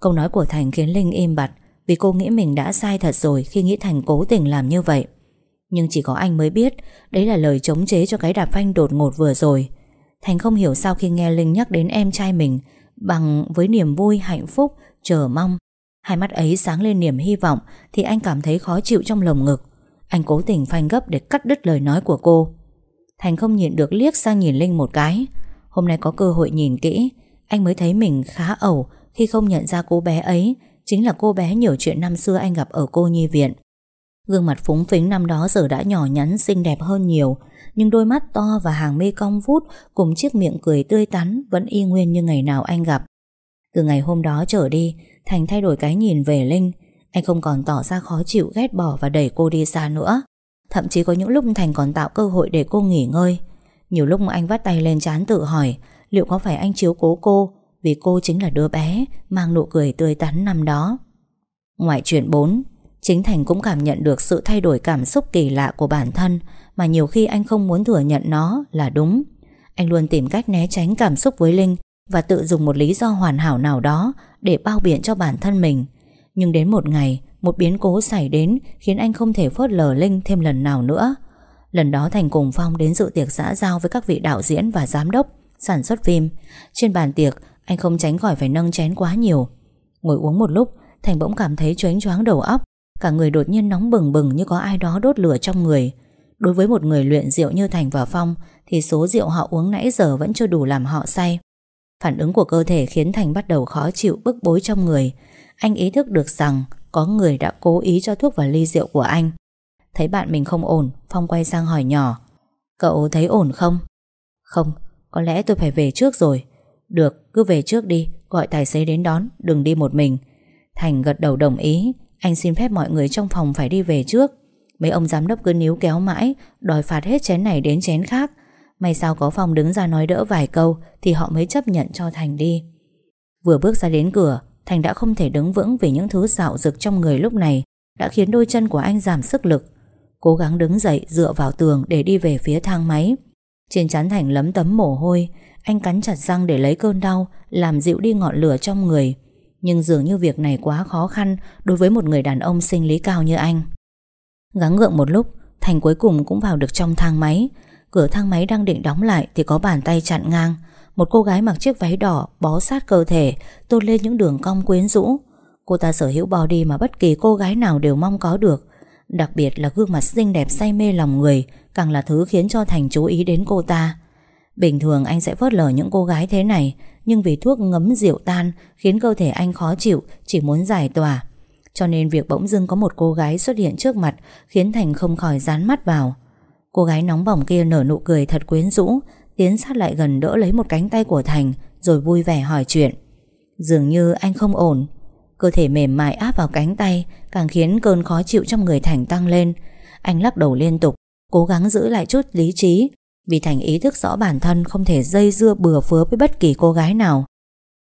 Câu nói của Thành khiến Linh im bặt Vì cô nghĩ mình đã sai thật rồi Khi nghĩ Thành cố tình làm như vậy. Nhưng chỉ có anh mới biết Đấy là lời chống chế cho cái đạp phanh đột ngột vừa rồi. Thành không hiểu sao khi nghe Linh nhắc đến em trai mình Bằng với niềm vui, hạnh phúc, chờ mong. Hai mắt ấy sáng lên niềm hy vọng Thì anh cảm thấy khó chịu trong lồng ngực. Anh cố tình phanh gấp để cắt đứt lời nói của cô. Thành không nhìn được liếc sang nhìn Linh một cái. Hôm nay có cơ hội nhìn kỹ, Anh mới thấy mình khá ẩu Khi không nhận ra cô bé ấy, Chính là cô bé nhiều chuyện năm xưa anh gặp ở cô nhi viện. Gương mặt phúng phính năm đó giờ đã nhỏ nhắn, xinh đẹp hơn nhiều, Nhưng đôi mắt to và hàng mi cong vút Cùng chiếc miệng cười tươi tắn Vẫn y nguyên như ngày nào anh gặp. Từ ngày hôm đó trở đi Thành thay đổi cái nhìn về Linh. Anh không còn tỏ ra khó chịu, ghét bỏ Và đẩy cô đi xa nữa. Thậm chí có những lúc Thành còn tạo cơ hội để cô nghỉ ngơi. Nhiều lúc anh vắt tay lên chán tự hỏi, Liệu có phải anh chiếu cố cô? Vì cô chính là đứa bé, Mang nụ cười tươi tắn năm đó. Ngoại chuyện 4 Chính Thành cũng cảm nhận được sự thay đổi cảm xúc kỳ lạ của bản thân, Mà nhiều khi anh không muốn thừa nhận nó là đúng. Anh luôn tìm cách né tránh cảm xúc với Linh và tự dùng một lý do hoàn hảo nào đó Để bao biện cho bản thân mình. Nhưng đến một ngày, Một biến cố xảy đến Khiến anh không thể phớt lờ Linh thêm lần nào nữa. Lần đó Thành cùng Phong đến dự tiệc xã giao Với các vị đạo diễn và giám đốc, Sản xuất phim. Trên bàn tiệc, anh không tránh khỏi phải nâng chén quá nhiều. Ngồi uống một lúc, Thành bỗng cảm thấy choáng choáng đầu óc, Cả người đột nhiên nóng bừng bừng như có ai đó đốt lửa trong người. Đối với một người luyện rượu như Thành và Phong, Thì số rượu họ uống nãy giờ vẫn chưa đủ làm họ say. Phản ứng của cơ thể khiến Thành bắt đầu khó chịu bức bối trong người. Anh ý thức được rằng Có người đã cố ý cho thuốc vào ly rượu của anh. Thấy bạn mình không ổn Phong quay sang hỏi nhỏ. Cậu thấy ổn không? Không, có lẽ tôi phải về trước rồi. Được, cứ về trước đi Gọi tài xế đến đón, đừng đi một mình. Thành gật đầu đồng ý. Anh xin phép mọi người trong phòng phải đi về trước. Mấy ông giám đốc cứ níu kéo mãi Đòi phạt hết chén này đến chén khác. May sao có phòng đứng ra nói đỡ vài câu Thì họ mới chấp nhận cho Thành đi. Vừa bước ra đến cửa, Thành đã không thể đứng vững Vì những thứ xạo rực trong người lúc này Đã khiến đôi chân của anh giảm sức lực. Cố gắng đứng dậy dựa vào tường Để đi về phía thang máy. Trên chắn Thành lấm tấm mồ hôi, Anh cắn chặt răng để lấy cơn đau, Làm dịu đi ngọn lửa trong người. Nhưng dường như việc này quá khó khăn Đối với một người đàn ông sinh lý cao như anh. Gắng gượng một lúc, Thành cuối cùng cũng vào được trong thang máy. Cửa thang máy đang định đóng lại Thì có bàn tay chặn ngang. Một cô gái mặc chiếc váy đỏ bó sát cơ thể, Tôn lên những đường cong quyến rũ. Cô ta sở hữu body mà bất kỳ cô gái nào đều mong có được. Đặc biệt là gương mặt xinh đẹp say mê lòng người, Càng là thứ khiến cho Thành chú ý đến cô ta. Bình thường anh sẽ phớt lờ những cô gái thế này, Nhưng vì thuốc ngấm rượu tan Khiến cơ thể anh khó chịu, Chỉ muốn giải tỏa. Cho nên việc bỗng dưng có một cô gái xuất hiện trước mặt Khiến Thành không khỏi dán mắt vào. Cô gái nóng bỏng kia nở nụ cười thật quyến rũ, Tiến sát lại gần đỡ lấy một cánh tay của Thành, Rồi vui vẻ hỏi chuyện. Dường như anh không ổn. Cơ thể mềm mại áp vào cánh tay, Càng khiến cơn khó chịu trong người Thành tăng lên. Anh lắc đầu liên tục, Cố gắng giữ lại chút lý trí, vì Thành ý thức rõ bản thân không thể dây dưa bừa phứa với bất kỳ cô gái nào.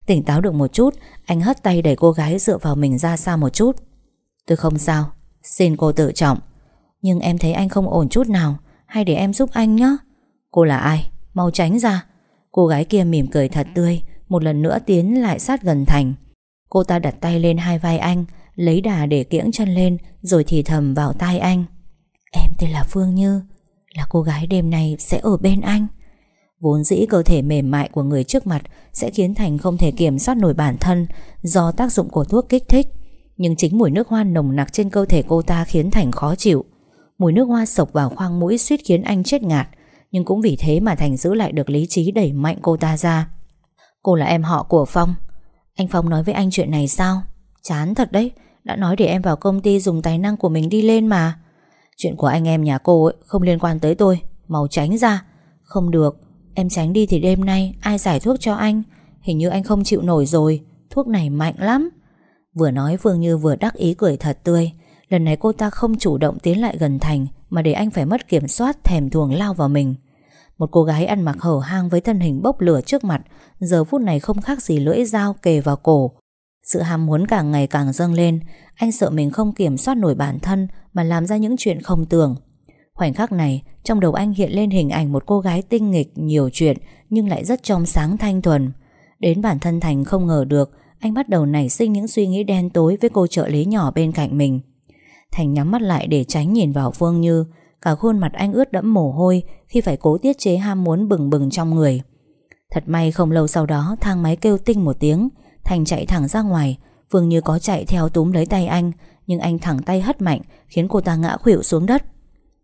Tỉnh táo được một chút, Anh hất tay đẩy cô gái dựa vào mình ra xa một chút. Tôi không sao, Xin cô tự trọng, Nhưng em thấy anh không ổn chút nào. Hay để em giúp anh nhé Cô là ai? Mau tránh ra. Cô gái kia mỉm cười thật tươi, Một lần nữa tiến lại sát gần Thành. Cô ta đặt tay lên hai vai anh, Lấy đà để kiễng chân lên, Rồi thì thầm vào tai anh. Em tên là Phương Như, là cô gái đêm nay sẽ ở bên anh. Vốn dĩ cơ thể mềm mại của người trước mặt Sẽ khiến Thành không thể kiểm soát nổi bản thân Do tác dụng của thuốc kích thích. Nhưng chính mùi nước hoa nồng nặc trên cơ thể cô ta Khiến Thành khó chịu. Mùi nước hoa sộc vào khoang mũi suýt khiến anh chết ngạt. Nhưng cũng vì thế mà Thành giữ lại được lý trí đẩy mạnh cô ta ra. Cô là em họ của Phong. Anh Phong nói với anh chuyện này sao? Chán thật đấy. Đã nói để em vào công ty dùng tài năng của mình đi lên mà. Chuyện của anh em nhà cô ấy không liên quan tới tôi. Mau tránh ra. Không được. Em tránh đi thì đêm nay ai giải thuốc cho anh? Hình như anh không chịu nổi rồi. Thuốc này mạnh lắm. Vừa nói Phương Như vừa đắc ý cười thật tươi. Lần này cô ta không chủ động tiến lại gần Thành, Mà để anh phải mất kiểm soát Thèm thuồng lao vào mình. Một cô gái ăn mặc hở hang với thân hình bốc lửa trước mặt, Giờ phút này không khác gì lưỡi dao kề vào cổ. Sự ham muốn càng ngày càng dâng lên, Anh sợ mình không kiểm soát nổi bản thân Mà làm ra những chuyện không tưởng. Khoảnh khắc này, Trong đầu anh hiện lên hình ảnh một cô gái tinh nghịch Nhiều chuyện nhưng lại rất trong sáng thanh thuần. Đến bản thân Thành không ngờ được, Anh bắt đầu nảy sinh những suy nghĩ đen tối Với cô trợ lý nhỏ bên cạnh mình. Thành nhắm mắt lại để tránh nhìn vào Phương Như. Cả khuôn mặt anh ướt đẫm mồ hôi Khi phải cố tiết chế ham muốn bừng bừng trong người. Thật may không lâu sau đó, Thang máy kêu tinh một tiếng. Thành chạy thẳng ra ngoài. Phương Như có chạy theo túm lấy tay anh, Nhưng anh thẳng tay hất mạnh, Khiến cô ta ngã khuỵu xuống đất.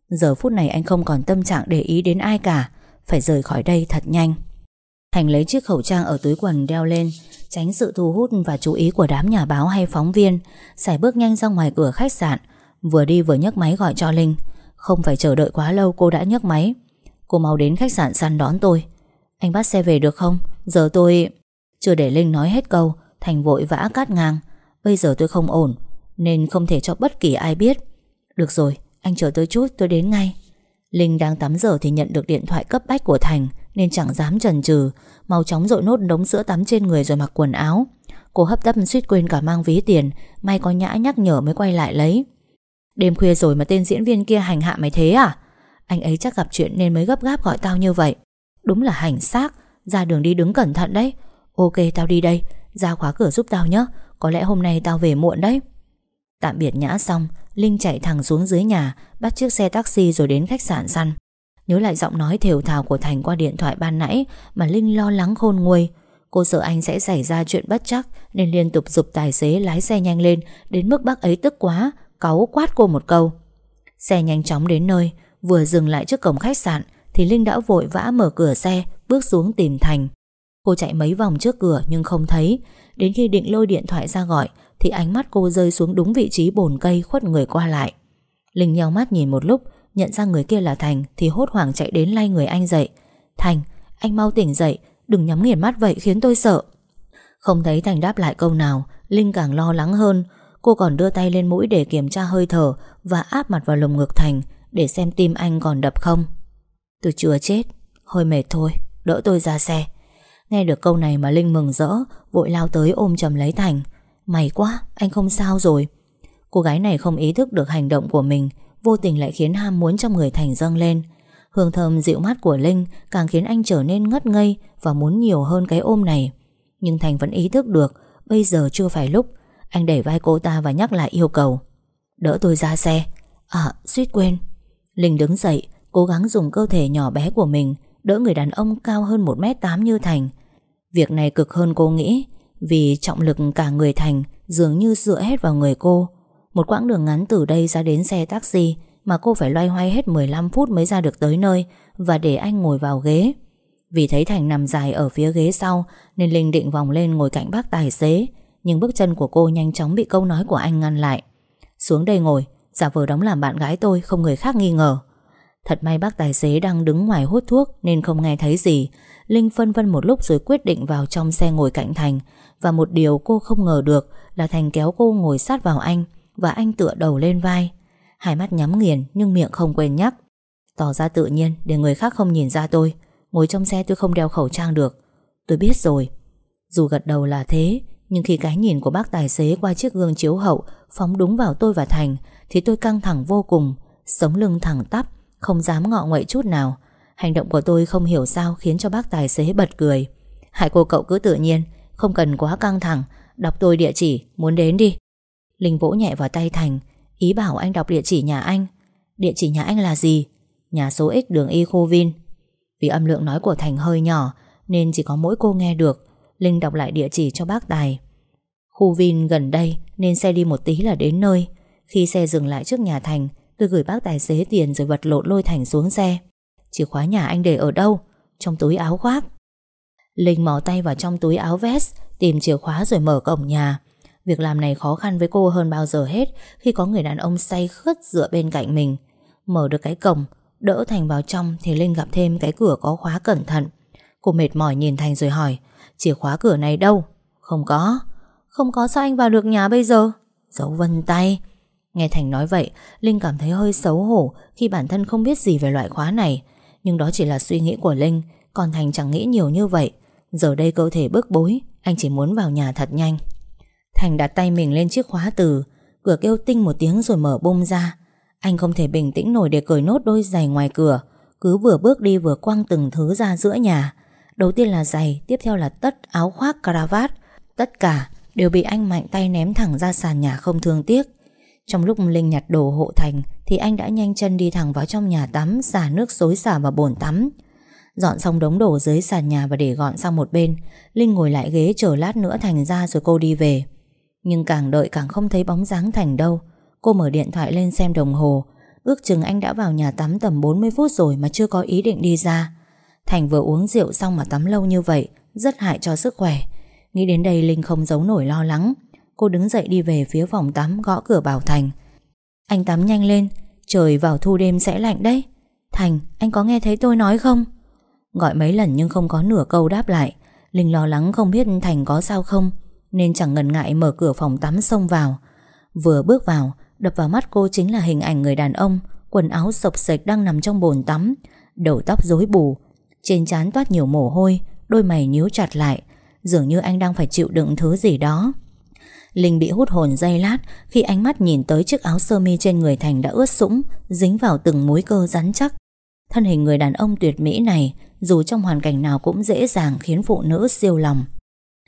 Giờ phút này anh không còn tâm trạng để ý đến ai cả. Phải rời khỏi đây thật nhanh. Thành lấy chiếc khẩu trang ở túi quần đeo lên, Tránh sự thu hút và chú ý của đám nhà báo hay phóng viên. Sải bước nhanh ra ngoài cửa khách sạn. Vừa đi vừa nhấc máy gọi cho Linh. Không phải chờ đợi quá lâu cô đã nhấc máy. Cô mau đến khách sạn săn đón tôi. Anh bắt xe về được không? Giờ tôi... Chưa để Linh nói hết câu Thành vội vã cắt ngang. Bây giờ tôi không ổn Nên không thể cho bất kỳ ai biết. Được rồi, anh chờ tôi chút tôi đến ngay. Linh đang tắm giờ thì nhận được điện thoại cấp bách của Thành Nên chẳng dám chần chừ. Mau chóng dội nốt đống sữa tắm trên người rồi mặc quần áo. Cô hấp tấp suýt quên cả mang ví tiền May có nhã nhắc nhở mới quay lại lấy. Đêm khuya rồi mà tên diễn viên kia hành hạ mày thế à? Anh ấy chắc gặp chuyện nên mới gấp gáp gọi tao như vậy. Đúng là hành xác. Ra đường đi đứng cẩn thận đấy. Ok, tao đi đây. Ra khóa cửa giúp tao nhé Có lẽ hôm nay tao về muộn đấy. Tạm biệt nhã xong, Linh chạy thẳng xuống dưới nhà, Bắt chiếc xe taxi rồi đến khách sạn săn. Nhớ lại giọng nói thều thào của Thành qua điện thoại ban nãy Mà Linh lo lắng khôn nguôi. Cô sợ anh sẽ xảy ra chuyện bất chắc Nên liên tục dục tài xế lái xe nhanh lên Đến mức bác ấy tức quá Cáu quát cô một câu. Xe nhanh chóng đến nơi Vừa dừng lại trước cổng khách sạn Thì Linh đã vội vã mở cửa xe Bước xuống tìm Thành. Cô chạy mấy vòng trước cửa nhưng không thấy. Đến khi định lôi điện thoại ra gọi Thì ánh mắt cô rơi xuống đúng vị trí bồn cây khuất người qua lại. Linh nhau mắt nhìn một lúc Nhận ra người kia là Thành Thì hốt hoảng chạy đến lay người anh dậy. Thành, anh mau tỉnh dậy Đừng nhắm nghiền mắt vậy khiến tôi sợ. Không thấy Thành đáp lại câu nào Linh càng lo lắng hơn. Cô còn đưa tay lên mũi để kiểm tra hơi thở Và áp mặt vào lồng ngực Thành Để xem tim anh còn đập không. Tôi chưa chết Hơi mệt thôi, đỡ tôi ra xe. Nghe được câu này mà Linh mừng rỡ Vội lao tới ôm chầm lấy Thành. May quá, anh không sao rồi. Cô gái này không ý thức được hành động của mình Vô tình lại khiến ham muốn trong người Thành dâng lên. Hương thơm dịu mát của Linh Càng khiến anh trở nên ngất ngây Và muốn nhiều hơn cái ôm này. Nhưng Thành vẫn ý thức được Bây giờ chưa phải lúc anh đẩy vai cô ta và nhắc lại yêu cầu. Đỡ tôi ra xe. À suýt quên. Linh đứng dậy, Cố gắng dùng cơ thể nhỏ bé của mình, Đỡ người đàn ông cao hơn 1m8 như Thành. Việc này cực hơn cô nghĩ, Vì trọng lực cả người Thành Dường như dựa hết vào người cô. Một quãng đường ngắn từ đây ra đến xe taxi Mà cô phải loay hoay hết 15 phút Mới ra được tới nơi Và để anh ngồi vào ghế. Vì thấy Thành nằm dài ở phía ghế sau Nên Linh định vòng lên ngồi cạnh bác tài xế. Nhưng bước chân của cô nhanh chóng bị câu nói của anh ngăn lại. Xuống đây ngồi, Giả vờ đóng làm bạn gái tôi, Không người khác nghi ngờ. Thật may bác tài xế đang đứng ngoài hút thuốc Nên không nghe thấy gì. Linh phân vân một lúc rồi quyết định vào trong xe ngồi cạnh Thành. Và một điều cô không ngờ được Là Thành kéo cô ngồi sát vào anh Và anh tựa đầu lên vai. Hai mắt nhắm nghiền nhưng miệng không quên nhắc. Tỏ ra tự nhiên để người khác không nhìn ra tôi. Ngồi trong xe tôi không đeo khẩu trang được. Tôi biết rồi. Dù gật đầu là thế nhưng khi cái nhìn của bác tài xế qua chiếc gương chiếu hậu Phóng đúng vào tôi và Thành Thì tôi căng thẳng vô cùng Sống lưng thẳng tắp Không dám ngọ nguậy chút nào. Hành động của tôi không hiểu sao khiến cho bác tài xế bật cười. Hai cô cậu cứ tự nhiên Không cần quá căng thẳng Đọc tôi địa chỉ, muốn đến đi. Linh vỗ nhẹ vào tay Thành Ý bảo anh đọc địa chỉ nhà anh. Địa chỉ nhà anh là gì? Nhà số X đường Y khu Vin. Vì âm lượng nói của Thành hơi nhỏ Nên chỉ có mỗi cô nghe được. Linh đọc lại địa chỉ cho bác Tài. Khu Vin gần đây Nên xe đi một tí là đến nơi. Khi xe dừng lại trước nhà Thành, Tôi gửi bác tài xế tiền rồi vật lộn lôi Thành xuống xe. Chìa khóa nhà anh để ở đâu? Trong túi áo khoác. Linh mò tay vào trong túi áo vest, Tìm chìa khóa rồi mở cổng nhà. Việc làm này khó khăn với cô hơn bao giờ hết Khi có người đàn ông say khướt dựa bên cạnh mình. Mở được cái cổng, Đỡ Thành vào trong Thì Linh gặp thêm cái cửa có khóa cẩn thận. Cô mệt mỏi nhìn Thành rồi hỏi Chìa khóa cửa này đâu? Không có. Không có sao anh vào được nhà bây giờ? Dấu vân tay. Nghe Thành nói vậy, Linh cảm thấy hơi xấu hổ Khi bản thân không biết gì về loại khóa này. Nhưng đó chỉ là suy nghĩ của Linh, Còn Thành chẳng nghĩ nhiều như vậy. Giờ đây cơ thể bức bối, Anh chỉ muốn vào nhà thật nhanh. Thành đặt tay mình lên chiếc khóa từ. Cửa kêu tinh một tiếng rồi mở bung ra. Anh không thể bình tĩnh nổi để cởi nốt đôi giày ngoài cửa. Cứ vừa bước đi vừa quăng từng thứ ra giữa nhà. Đầu tiên là giày Tiếp theo là tất, áo khoác, caravat Tất cả đều bị anh mạnh tay ném thẳng ra sàn nhà không thương tiếc. Trong lúc Linh nhặt đồ hộ thành Thì anh đã nhanh chân đi thẳng vào trong nhà tắm Xả nước xối xả vào bồn tắm. Dọn xong đống đồ dưới sàn nhà Và để gọn sang một bên Linh ngồi lại ghế chờ lát nữa Thành ra rồi cô đi về. Nhưng càng đợi càng không thấy bóng dáng Thành đâu. Cô mở điện thoại lên xem đồng hồ. Ước chừng anh đã vào nhà tắm tầm 40 phút rồi Mà chưa có ý định đi ra. Thành vừa uống rượu xong mà tắm lâu như vậy, Rất hại cho sức khỏe. Nghĩ đến đây Linh không giấu nổi lo lắng. Cô đứng dậy đi về phía phòng tắm Gõ cửa bảo Thành. Anh tắm nhanh lên, Trời vào thu đêm sẽ lạnh đấy. Thành, anh có nghe thấy tôi nói không? Gọi mấy lần nhưng không có nửa câu đáp lại. Linh lo lắng không biết Thành có sao không, Nên chẳng ngần ngại mở cửa phòng tắm xông vào. Vừa bước vào, Đập vào mắt cô chính là hình ảnh người đàn ông, Quần áo sộc sạch đang nằm trong bồn tắm, Đầu tóc rối bù trên trán toát nhiều mồ hôi, Đôi mày nhíu chặt lại, Dường như anh đang phải chịu đựng thứ gì đó. Linh bị hút hồn dây lát Khi ánh mắt nhìn tới chiếc áo sơ mi trên người Thành đã ướt sũng, Dính vào từng múi cơ rắn chắc. Thân hình người đàn ông tuyệt mỹ này, Dù trong hoàn cảnh nào cũng dễ dàng Khiến phụ nữ siêu lòng.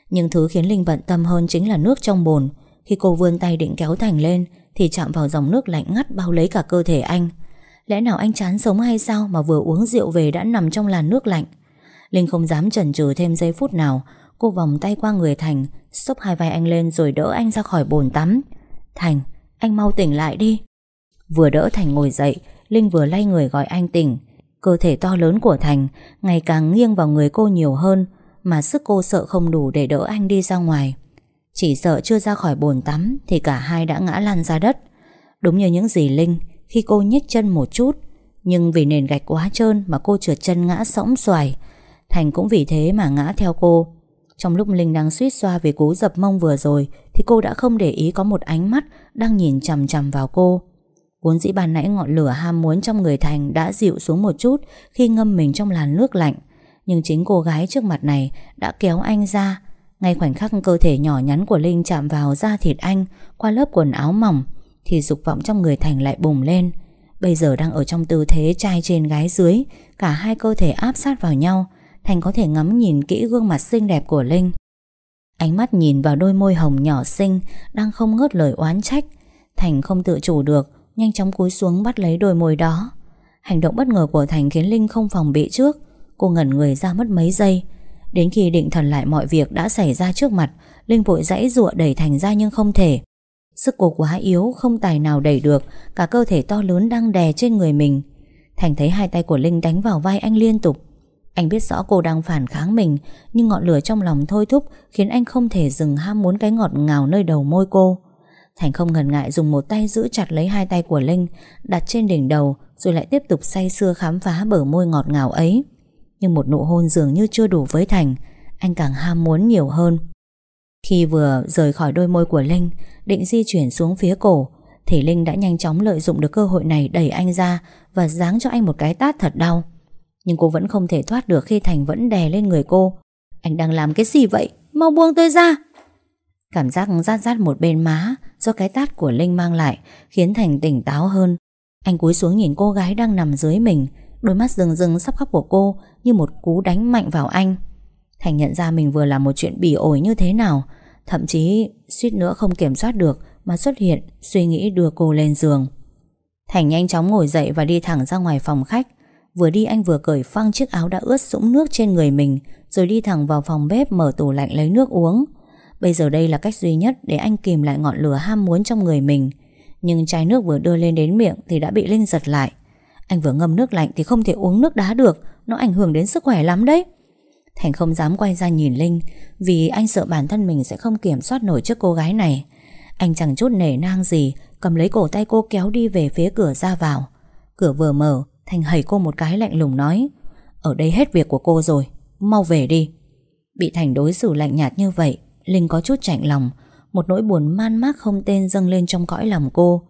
Nhưng thứ khiến Linh bận tâm hơn chính là nước trong bồn. Khi cô vươn tay định kéo Thành lên, Thì chạm vào dòng nước lạnh ngắt bao lấy cả cơ thể anh. Lẽ nào anh chán sống hay sao Mà vừa uống rượu về đã nằm trong làn nước lạnh? Linh không dám chần chừ thêm giây phút nào. Cô vòng tay qua người Thành Xốc hai vai anh lên rồi đỡ anh ra khỏi bồn tắm. Thành, anh mau tỉnh lại đi. Vừa đỡ Thành ngồi dậy Linh vừa lay người gọi anh tỉnh. Cơ thể to lớn của Thành Ngày càng nghiêng vào người cô nhiều hơn Mà sức cô sợ không đủ để đỡ anh đi ra ngoài. Chỉ sợ chưa ra khỏi bồn tắm Thì cả hai đã ngã lăn ra đất. Đúng như những gì Linh khi cô nhích chân một chút Nhưng vì nền gạch quá trơn Mà cô trượt chân ngã sõng xoài Thành cũng vì thế mà ngã theo cô Trong lúc Linh đang suýt xoa về cú dập mông vừa rồi, Thì cô đã không để ý có một ánh mắt Đang nhìn chằm chằm vào cô Vốn dĩ bàn nãy ngọn lửa ham muốn trong người Thành đã dịu xuống một chút khi ngâm mình trong làn nước lạnh. Nhưng chính cô gái trước mặt này đã kéo anh ra. Ngay khoảnh khắc cơ thể nhỏ nhắn của Linh chạm vào da thịt anh, qua lớp quần áo mỏng thì dục vọng trong người Thành lại bùng lên. Bây giờ đang ở trong tư thế trai trên gái dưới, cả hai cơ thể áp sát vào nhau. Thành có thể ngắm nhìn kỹ gương mặt xinh đẹp của Linh. Ánh mắt nhìn vào đôi môi hồng nhỏ xinh đang không ngớt lời oán trách. Thành không tự chủ được Nhanh chóng cúi xuống bắt lấy đôi môi đó Hành động bất ngờ của Thành khiến Linh không phòng bị trước Cô ngẩn người ra mất mấy giây Đến khi định thần lại mọi việc đã xảy ra trước mặt Linh vội dãy dụa đẩy Thành ra nhưng không thể Sức cô quá yếu, Không tài nào đẩy được, Cả cơ thể to lớn đang đè trên người mình. Thành thấy hai tay của Linh đánh vào vai anh liên tục. Anh biết rõ cô đang phản kháng mình, Nhưng ngọn lửa trong lòng thôi thúc Khiến anh không thể dừng ham muốn cái ngọt ngào nơi đầu môi cô. Thành không ngần ngại dùng một tay giữ chặt lấy hai tay của Linh, Đặt trên đỉnh đầu, Rồi lại tiếp tục say sưa khám phá bờ môi ngọt ngào ấy. Nhưng một nụ hôn dường như chưa đủ với Thành, Anh càng ham muốn nhiều hơn. Khi vừa rời khỏi đôi môi của Linh, Định di chuyển xuống phía cổ, Thì Linh đã nhanh chóng lợi dụng được cơ hội này đẩy anh ra Và giáng cho anh một cái tát thật đau. Nhưng cô vẫn không thể thoát được khi Thành vẫn đè lên người cô. Anh đang làm cái gì vậy? Mau buông tôi ra! Cảm giác rát rát một bên má Do cái tát của Linh mang lại Khiến Thành tỉnh táo hơn. Anh cúi xuống nhìn cô gái đang nằm dưới mình, Đôi mắt rừng rừng sắp khóc của cô Như một cú đánh mạnh vào anh. Thành nhận ra mình vừa làm một chuyện bỉ ổi như thế nào, Thậm chí suýt nữa không kiểm soát được Mà xuất hiện suy nghĩ đưa cô lên giường. Thành nhanh chóng ngồi dậy và đi thẳng ra ngoài phòng khách. Vừa đi anh vừa cởi phăng chiếc áo đã ướt sũng nước trên người mình, Rồi đi thẳng vào phòng bếp mở tủ lạnh lấy nước uống. Bây giờ đây là cách duy nhất để anh kìm lại ngọn lửa ham muốn trong người mình. Nhưng chai nước vừa đưa lên đến miệng thì đã bị Linh giật lại. Anh vừa ngâm nước lạnh thì không thể uống nước đá được, Nó ảnh hưởng đến sức khỏe lắm đấy. Thành không dám quay ra nhìn Linh, Vì anh sợ bản thân mình sẽ không kiểm soát nổi trước cô gái này. Anh chẳng chút nể nang gì, Cầm lấy cổ tay cô kéo đi về phía cửa ra vào. Cửa vừa mở, Thành hầy cô một cái lạnh lùng nói, Ở đây hết việc của cô rồi, Mau về đi. Bị Thành đối xử lạnh nhạt như vậy, Linh có chút chạnh lòng, Một nỗi buồn man mác không tên dâng lên trong cõi lòng cô.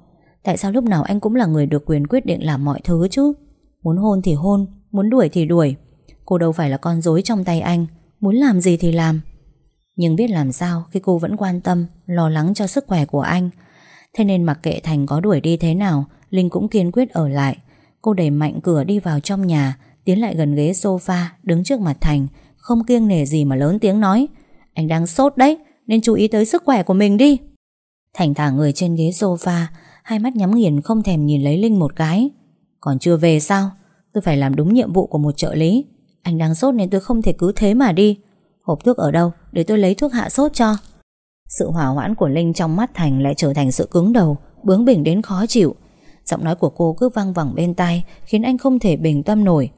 Tại sao lúc nào anh cũng là người được quyền quyết định làm mọi thứ chứ? Muốn hôn thì hôn, Muốn đuổi thì đuổi Cô đâu phải là con rối trong tay anh, Muốn làm gì thì làm. Nhưng biết làm sao khi cô vẫn quan tâm, Lo lắng cho sức khỏe của anh. Thế nên mặc kệ Thành có đuổi đi thế nào, Linh cũng kiên quyết ở lại. Cô đẩy mạnh cửa đi vào trong nhà, Tiến lại gần ghế sofa, Đứng trước mặt Thành, Không kiêng nể gì mà lớn tiếng nói, anh đang sốt đấy, Nên chú ý tới sức khỏe của mình đi. Thành thả người trên ghế sofa, Hai mắt nhắm nghiền không thèm nhìn lấy Linh một cái. Còn chưa về sao? Tôi phải làm đúng nhiệm vụ của một trợ lý. Anh đang sốt nên tôi không thể cứ thế mà đi. Hộp thuốc ở đâu? Để tôi lấy thuốc hạ sốt cho. Sự hỏa hoãn của Linh trong mắt Thành lại trở thành sự cứng đầu, Bướng bỉnh đến khó chịu. Giọng nói của cô cứ vang vẳng bên tai, Khiến anh không thể bình tâm nổi.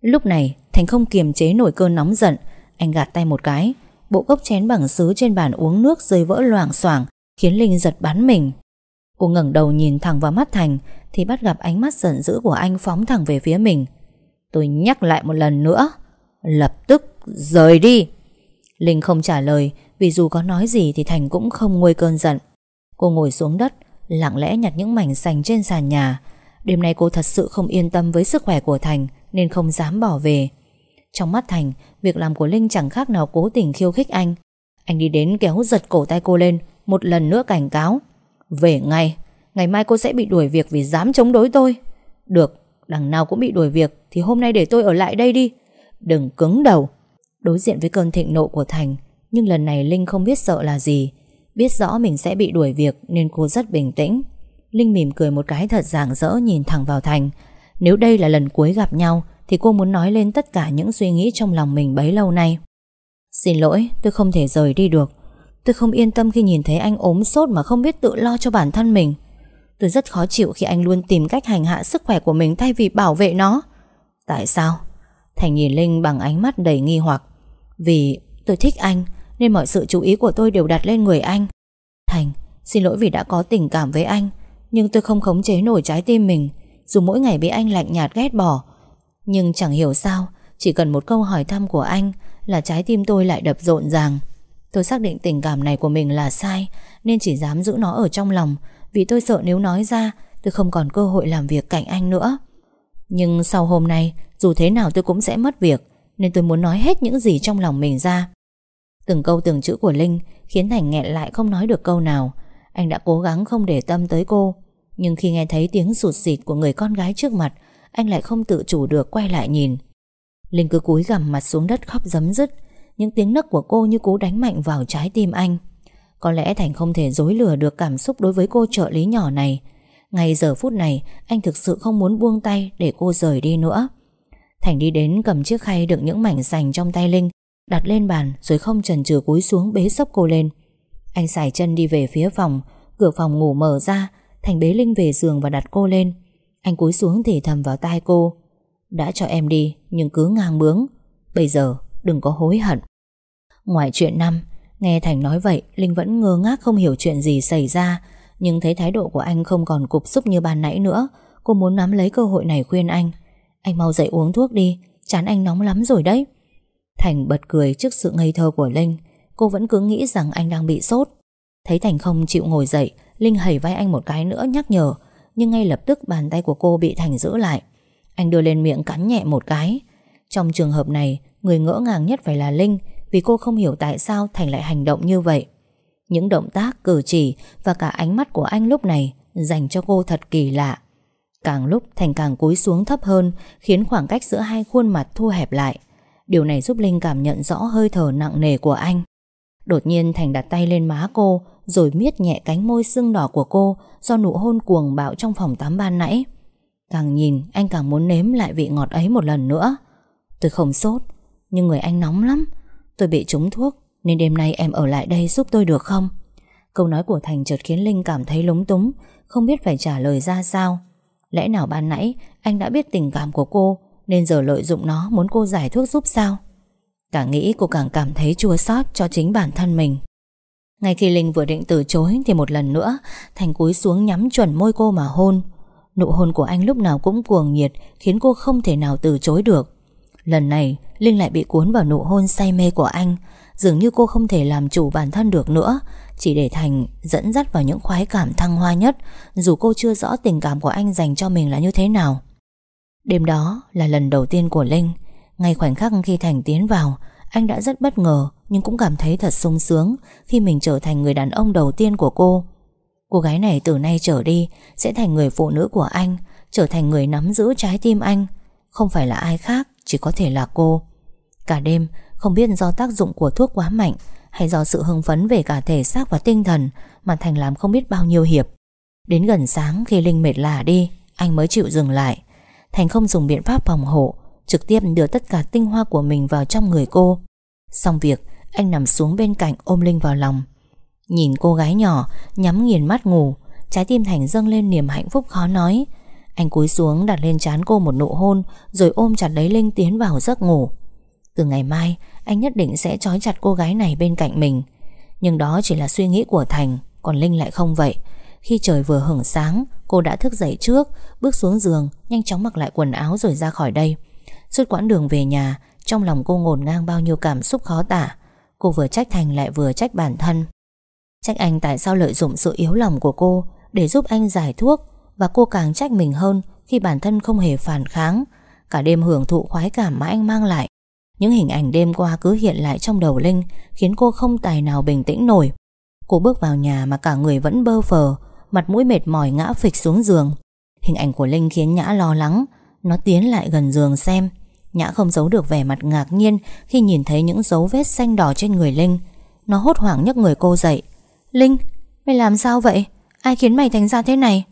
Lúc này, Thành không kiềm chế nổi cơn nóng giận. Anh gạt tay một cái. Bộ cốc chén bằng sứ trên bàn uống nước rơi vỡ loảng xoảng, Khiến Linh giật bắn mình. Cô ngẩng đầu nhìn thẳng vào mắt Thành, Thì bắt gặp ánh mắt giận dữ của anh phóng thẳng về phía mình. Tôi nhắc lại một lần nữa. Lập tức, rời đi. Linh không trả lời, Vì dù có nói gì thì Thành cũng không nguôi cơn giận. Cô ngồi xuống đất, Lặng lẽ nhặt những mảnh sành trên sàn nhà. Đêm nay cô thật sự không yên tâm với sức khỏe của Thành, Nên không dám bỏ về. Trong mắt Thành, Việc làm của Linh chẳng khác nào cố tình khiêu khích anh. Anh đi đến kéo giật cổ tay cô lên, Một lần nữa cảnh cáo. Về ngay, Ngày mai cô sẽ bị đuổi việc vì dám chống đối tôi. Được. Đằng nào cũng bị đuổi việc, Thì hôm nay để tôi ở lại đây đi. Đừng cứng đầu. Đối diện với cơn thịnh nộ của Thành, Nhưng lần này Linh không biết sợ là gì. Biết rõ mình sẽ bị đuổi việc Nên cô rất bình tĩnh. Linh mỉm cười một cái thật rạng rỡ nhìn thẳng vào Thành. Nếu đây là lần cuối gặp nhau, Thì cô muốn nói lên tất cả những suy nghĩ trong lòng mình bấy lâu nay. Xin lỗi, tôi không thể rời đi được. Tôi không yên tâm khi nhìn thấy anh ốm sốt Mà không biết tự lo cho bản thân mình. Tôi rất khó chịu khi anh luôn tìm cách hành hạ sức khỏe của mình Thay vì bảo vệ nó. Tại sao? Thành nhìn Linh bằng ánh mắt đầy nghi hoặc. Vì tôi thích anh, Nên mọi sự chú ý của tôi đều đặt lên người anh. Thành, Xin lỗi vì đã có tình cảm với anh, Nhưng tôi không khống chế nổi trái tim mình. Dù mỗi ngày bị anh lạnh nhạt ghét bỏ, Nhưng chẳng hiểu sao, Chỉ cần một câu hỏi thăm của anh Là trái tim tôi lại đập rộn ràng. Tôi xác định tình cảm này của mình là sai, Nên chỉ dám giữ nó ở trong lòng vì tôi sợ nếu nói ra, Tôi không còn cơ hội làm việc cạnh anh nữa. Nhưng sau hôm nay, dù thế nào tôi cũng sẽ mất việc, Nên tôi muốn nói hết những gì trong lòng mình ra. Từng câu từng chữ của Linh Khiến Thành nghẹn lại không nói được câu nào. Anh đã cố gắng không để tâm tới cô, Nhưng khi nghe thấy tiếng sụt xịt của người con gái trước mặt, Anh lại không tự chủ được quay lại nhìn. Linh cứ cúi gằm mặt xuống đất khóc giấm dứt, Những tiếng nấc của cô như cú đánh mạnh vào trái tim anh. Có lẽ Thành không thể dối lừa được cảm xúc đối với cô trợ lý nhỏ này. Ngay giờ phút này, Anh thực sự không muốn buông tay để cô rời đi nữa. Thành đi đến cầm chiếc khay đựng những mảnh sành trong tay Linh, Đặt lên bàn rồi không chần chừ cúi xuống bế sốc cô lên. Anh xài chân đi về phía phòng, Cửa phòng ngủ mở ra, Thành bế Linh về giường và đặt cô lên. Anh cúi xuống thì thầm vào tai cô, Đã cho em đi, nhưng cứ ngang bướng. Bây giờ đừng có hối hận. Ngoài chuyện năm Nghe Thành nói vậy, Linh vẫn ngơ ngác không hiểu chuyện gì xảy ra. Nhưng thấy thái độ của anh không còn cục xúc như ban nãy nữa, Cô muốn nắm lấy cơ hội này khuyên anh. Anh mau dậy uống thuốc đi, Chán anh nóng lắm rồi đấy. Thành bật cười trước sự ngây thơ của Linh. Cô vẫn cứ nghĩ rằng anh đang bị sốt. Thấy Thành không chịu ngồi dậy, Linh hẩy vai anh một cái nữa nhắc nhở. Nhưng ngay lập tức bàn tay của cô bị Thành giữ lại. Anh đưa lên miệng cắn nhẹ một cái. Trong trường hợp này, Người ngỡ ngàng nhất phải là Linh. Vì cô không hiểu tại sao Thành lại hành động như vậy. Những động tác, cử chỉ Và cả ánh mắt của anh lúc này Dành cho cô thật kỳ lạ. Càng lúc Thành càng cúi xuống thấp hơn Khiến khoảng cách giữa hai khuôn mặt thu hẹp lại. Điều này giúp Linh cảm nhận rõ hơi thở nặng nề của anh. Đột nhiên Thành đặt tay lên má cô Rồi miết nhẹ cánh môi sưng đỏ của cô Do nụ hôn cuồng bạo trong phòng tắm ban nãy. Càng nhìn anh càng muốn nếm lại vị ngọt ấy một lần nữa. Tôi không sốt Nhưng người anh nóng lắm. Tôi bị trúng thuốc, Nên đêm nay em ở lại đây giúp tôi được không? Câu nói của Thành chợt khiến Linh cảm thấy lúng túng, Không biết phải trả lời ra sao. Lẽ nào ban nãy anh đã biết tình cảm của cô, Nên giờ lợi dụng nó muốn cô giải thuốc giúp sao? Càng nghĩ cô càng cảm thấy chua xót cho chính bản thân mình. Ngay khi Linh vừa định từ chối Thì một lần nữa, Thành cúi xuống nhắm chuẩn môi cô mà hôn. Nụ hôn của anh lúc nào cũng cuồng nhiệt, Khiến cô không thể nào từ chối được. Lần này Linh lại bị cuốn vào nụ hôn say mê của anh. Dường như cô không thể làm chủ bản thân được nữa. Chỉ để Thành dẫn dắt vào những khoái cảm thăng hoa nhất. Dù cô chưa rõ tình cảm của anh dành cho mình là như thế nào. Đêm đó là lần đầu tiên của Linh. Ngay khoảnh khắc khi Thành tiến vào, Anh đã rất bất ngờ, Nhưng cũng cảm thấy thật sung sướng Khi mình trở thành người đàn ông đầu tiên của cô. Cô gái này từ nay trở đi Sẽ thành người phụ nữ của anh, Trở thành người nắm giữ trái tim anh. Không phải là ai khác, Chỉ có thể là cô. Cả đêm, không biết do tác dụng của thuốc quá mạnh Hay do sự hưng phấn về cả thể xác và tinh thần Mà Thành làm không biết bao nhiêu hiệp. Đến gần sáng, khi Linh mệt lả đi, Anh mới chịu dừng lại. Thành không dùng biện pháp phòng hộ, Trực tiếp đưa tất cả tinh hoa của mình vào trong người cô. Xong việc, Anh nằm xuống bên cạnh ôm Linh vào lòng. Nhìn cô gái nhỏ, Nhắm nghiền mắt ngủ, Trái tim Thành dâng lên niềm hạnh phúc khó nói. Anh cúi xuống đặt lên trán cô một nụ hôn, Rồi ôm chặt lấy Linh tiến vào giấc ngủ. Từ ngày mai, Anh nhất định sẽ trói chặt cô gái này bên cạnh mình. Nhưng đó chỉ là suy nghĩ của Thành, Còn Linh lại không vậy. Khi trời vừa hửng sáng, Cô đã thức dậy trước, Bước xuống giường, Nhanh chóng mặc lại quần áo rồi ra khỏi đây. Suốt quãng đường về nhà, Trong lòng cô ngổn ngang bao nhiêu cảm xúc khó tả. Cô vừa trách Thành lại vừa trách bản thân. Trách anh tại sao lợi dụng sự yếu lòng của cô Để giúp anh giải thuốc, Và cô càng trách mình hơn Khi bản thân không hề phản kháng. Cả đêm hưởng thụ khoái cảm mà anh mang lại. Những hình ảnh đêm qua cứ hiện lại trong đầu Linh Khiến cô không tài nào bình tĩnh nổi. Cô bước vào nhà mà cả người vẫn bơ phờ Mặt mũi mệt mỏi ngã phịch xuống giường. Hình ảnh của Linh khiến Nhã lo lắng Nó tiến lại gần giường xem. Nhã không giấu được vẻ mặt ngạc nhiên Khi nhìn thấy những dấu vết xanh đỏ trên người Linh. Nó hốt hoảng nhấc người cô dậy. Linh, mày làm sao vậy? Ai khiến mày thành ra thế này?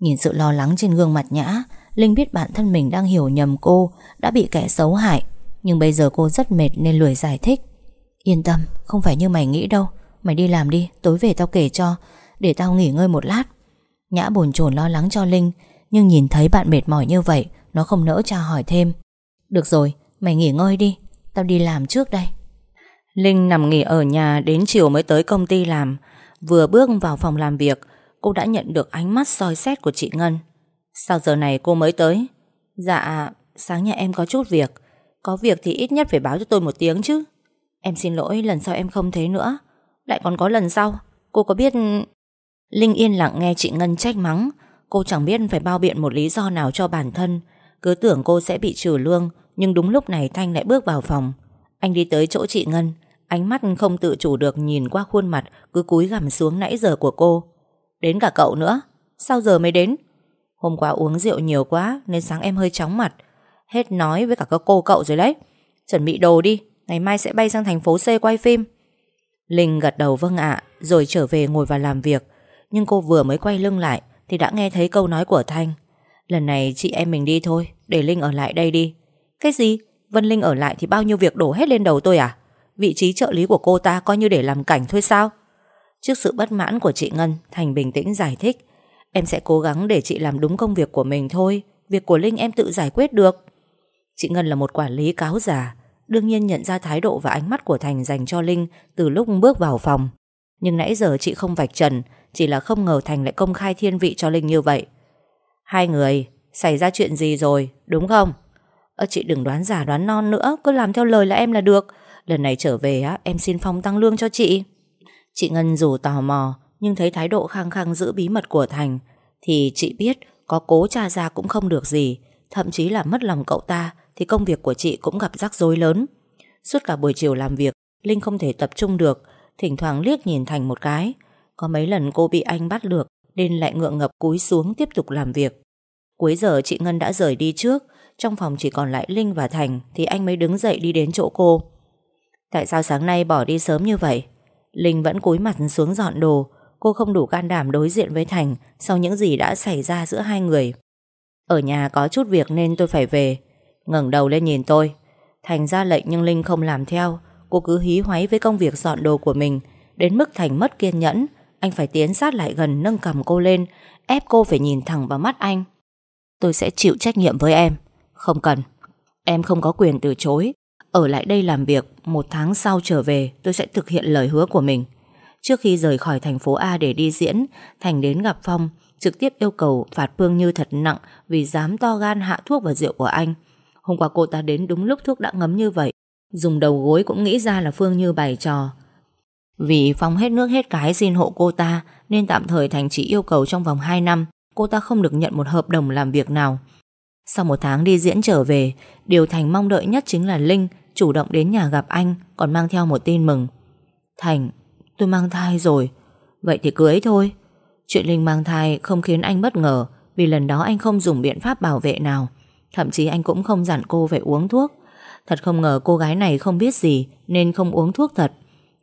Nhìn sự lo lắng trên gương mặt Nhã Linh biết bản thân mình đang hiểu nhầm cô Đã bị kẻ xấu hại. Nhưng bây giờ cô rất mệt nên lười giải thích. Yên tâm, không phải như mày nghĩ đâu. Mày đi làm đi, tối về tao kể cho Để tao nghỉ ngơi một lát. Nhã bồn chồn lo lắng cho Linh Nhưng nhìn thấy bạn mệt mỏi như vậy Nó không nỡ tra hỏi thêm. Được rồi, mày nghỉ ngơi đi Tao đi làm trước đây. Linh nằm nghỉ ở nhà đến chiều mới tới công ty làm. Vừa bước vào phòng làm việc Cô đã nhận được ánh mắt soi xét của chị Ngân. Sao giờ này cô mới tới? Dạ Sáng nhà em có chút việc. Có việc thì ít nhất phải báo cho tôi một tiếng chứ. Em xin lỗi, lần sau em không thế nữa. Lại còn có lần sau. Cô có biết Linh yên lặng nghe chị Ngân trách mắng. Cô chẳng biết phải bao biện một lý do nào cho bản thân. Cứ tưởng cô sẽ bị trừ lương, Nhưng đúng lúc này Thanh lại bước vào phòng. Anh đi tới chỗ chị Ngân. Ánh mắt không tự chủ được nhìn qua khuôn mặt Cứ cúi gằm xuống nãy giờ của cô. Đến cả cậu nữa? Sao giờ mới đến? Hôm qua uống rượu nhiều quá, Nên sáng em hơi chóng mặt. Hết nói với cả các cô cậu rồi đấy. Chuẩn bị đồ đi, Ngày mai sẽ bay sang thành phố C quay phim. Linh gật đầu vâng ạ. Rồi trở về ngồi vào làm việc. Nhưng cô vừa mới quay lưng lại Thì đã nghe thấy câu nói của Thanh. Lần này chị em mình đi thôi, Để Linh ở lại đây đi. Cái gì? Vân Linh ở lại thì bao nhiêu việc đổ hết lên đầu tôi à? Vị trí trợ lý của cô ta coi như để làm cảnh thôi sao? Trước sự bất mãn của chị Ngân, Thành bình tĩnh giải thích, Em sẽ cố gắng để chị làm đúng công việc của mình thôi. Việc của Linh em tự giải quyết được. Chị Ngân là một quản lý cáo già, Đương nhiên nhận ra thái độ và ánh mắt của Thành dành cho Linh Từ lúc bước vào phòng. Nhưng nãy giờ chị không vạch trần, Chỉ là không ngờ Thành lại công khai thiên vị cho Linh như vậy. Hai người, Xảy ra chuyện gì rồi, đúng không? Ơ, chị đừng đoán giả đoán non nữa, Cứ làm theo lời là em là được. Lần này trở về á, em xin Phong tăng lương cho chị. Chị Ngân dù tò mò, Nhưng thấy thái độ khăng khăng giữ bí mật của Thành, Thì chị biết Có cố tra ra cũng không được gì, Thậm chí là mất lòng cậu ta. Thì công việc của chị cũng gặp rắc rối lớn. Suốt cả buổi chiều làm việc, Linh không thể tập trung được, Thỉnh thoảng liếc nhìn Thành một cái. Có mấy lần cô bị anh bắt được, Nên lại ngượng ngập cúi xuống tiếp tục làm việc. Cuối giờ chị Ngân đã rời đi trước, Trong phòng chỉ còn lại Linh và Thành Thì anh mới đứng dậy đi đến chỗ cô. Tại sao sáng nay bỏ đi sớm như vậy? Linh vẫn cúi mặt xuống dọn đồ. Cô không đủ can đảm đối diện với Thành Sau những gì đã xảy ra giữa hai người. Ở nhà có chút việc nên tôi phải về ngẩng đầu lên nhìn tôi. Thành ra lệnh nhưng Linh không làm theo. Cô cứ hí hoáy với công việc dọn đồ của mình. Đến mức Thành mất kiên nhẫn. Anh phải tiến sát lại gần, nâng cầm cô lên, Ép cô phải nhìn thẳng vào mắt anh. Tôi sẽ chịu trách nhiệm với em. Không cần. Em không có quyền từ chối. Ở lại đây làm việc, Một tháng sau trở về, tôi sẽ thực hiện lời hứa của mình. Trước khi rời khỏi thành phố A để đi diễn, Thành đến gặp Phong, Trực tiếp yêu cầu phạt Phương Như thật nặng Vì dám to gan hạ thuốc và rượu của anh. Hôm qua cô ta đến đúng lúc thuốc đã ngấm như vậy. Dùng đầu gối cũng nghĩ ra là Phương Như bày trò. Vì Phong hết nước hết cái xin hộ cô ta, Nên tạm thời Thành chỉ yêu cầu trong vòng 2 năm, Cô ta không được nhận một hợp đồng làm việc nào. Sau một tháng đi diễn trở về, Điều Thành mong đợi nhất chính là Linh, Chủ động đến nhà gặp anh, Còn mang theo một tin mừng. Thành, tôi mang thai rồi. Vậy thì cưới thôi. Chuyện Linh mang thai không khiến anh bất ngờ, Vì lần đó anh không dùng biện pháp bảo vệ nào. Thậm chí anh cũng không dặn cô phải uống thuốc. Thật không ngờ cô gái này không biết gì, Nên không uống thuốc thật.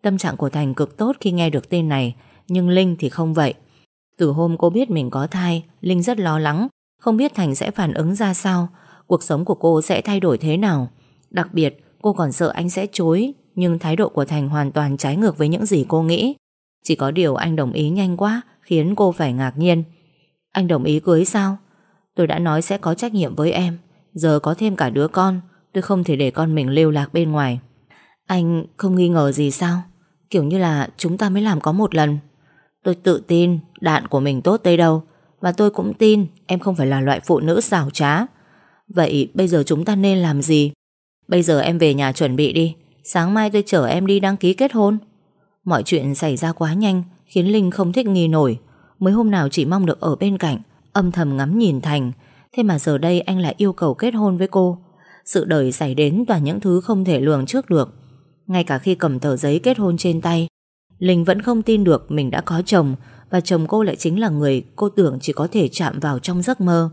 Tâm trạng của Thành cực tốt khi nghe được tin này, Nhưng Linh thì không vậy. Từ hôm cô biết mình có thai, Linh rất lo lắng, Không biết Thành sẽ phản ứng ra sao, Cuộc sống của cô sẽ thay đổi thế nào. Đặc biệt, Cô còn sợ anh sẽ chối, Nhưng thái độ của Thành hoàn toàn trái ngược với những gì cô nghĩ. Chỉ có điều anh đồng ý nhanh quá, Khiến cô phải ngạc nhiên. Anh đồng ý cưới sao? Tôi đã nói sẽ có trách nhiệm với em. Giờ có thêm cả đứa con, Tôi không thể để con mình lưu lạc bên ngoài. Anh không nghi ngờ gì sao? Kiểu như là chúng ta mới làm có một lần. Tôi tự tin Đạn của mình tốt tới đâu, Và tôi cũng tin em không phải là loại phụ nữ xảo trá. Vậy bây giờ chúng ta nên làm gì? Bây giờ em về nhà chuẩn bị đi, Sáng mai tôi chở em đi đăng ký kết hôn. Mọi chuyện xảy ra quá nhanh, Khiến Linh không thích nghi nổi. Mới hôm nào chỉ mong được ở bên cạnh Âm thầm ngắm nhìn Thành. Thế mà giờ đây anh lại yêu cầu kết hôn với cô. Sự đời xảy đến toàn những thứ không thể lường trước được. Ngay cả khi cầm tờ giấy kết hôn trên tay, Linh vẫn không tin được mình đã có chồng, Và chồng cô lại chính là người cô tưởng chỉ có thể chạm vào trong giấc mơ.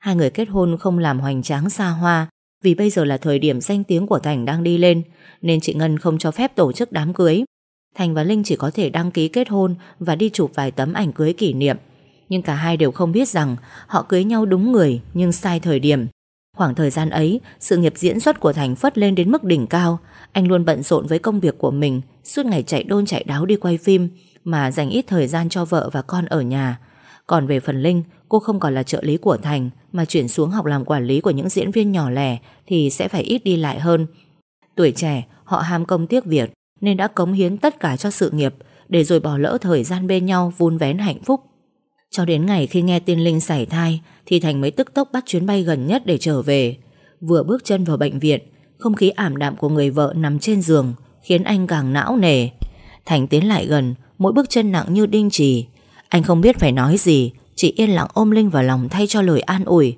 Hai người kết hôn không làm hoành tráng xa hoa, Vì bây giờ là thời điểm danh tiếng của Thành đang đi lên, Nên chị Ngân không cho phép tổ chức đám cưới. Thành và Linh chỉ có thể đăng ký kết hôn Và đi chụp vài tấm ảnh cưới kỷ niệm. Nhưng cả hai đều không biết rằng Họ cưới nhau đúng người, Nhưng sai thời điểm. Khoảng thời gian ấy, Sự nghiệp diễn xuất của Thành phất lên đến mức đỉnh cao. Anh luôn bận rộn với công việc của mình, Suốt ngày chạy đôn chạy đáo đi quay phim, Mà dành ít thời gian cho vợ và con ở nhà. Còn về phần Linh, Cô không còn là trợ lý của Thành, Mà chuyển xuống học làm quản lý của những diễn viên nhỏ lẻ Thì sẽ phải ít đi lại hơn. Tuổi trẻ, họ ham công tiếc việc, Nên đã cống hiến tất cả cho sự nghiệp, Để rồi bỏ lỡ thời gian bên nhau Vun vén hạnh phúc. Cho đến ngày khi nghe tin Linh sảy thai, Thì Thành mới tức tốc bắt chuyến bay gần nhất để trở về. Vừa bước chân vào bệnh viện, Không khí ảm đạm của người vợ nằm trên giường, Khiến anh càng não nề. Thành tiến lại gần, Mỗi bước chân nặng như đinh trì Anh không biết phải nói gì, chỉ yên lặng ôm Linh vào lòng thay cho lời an ủi.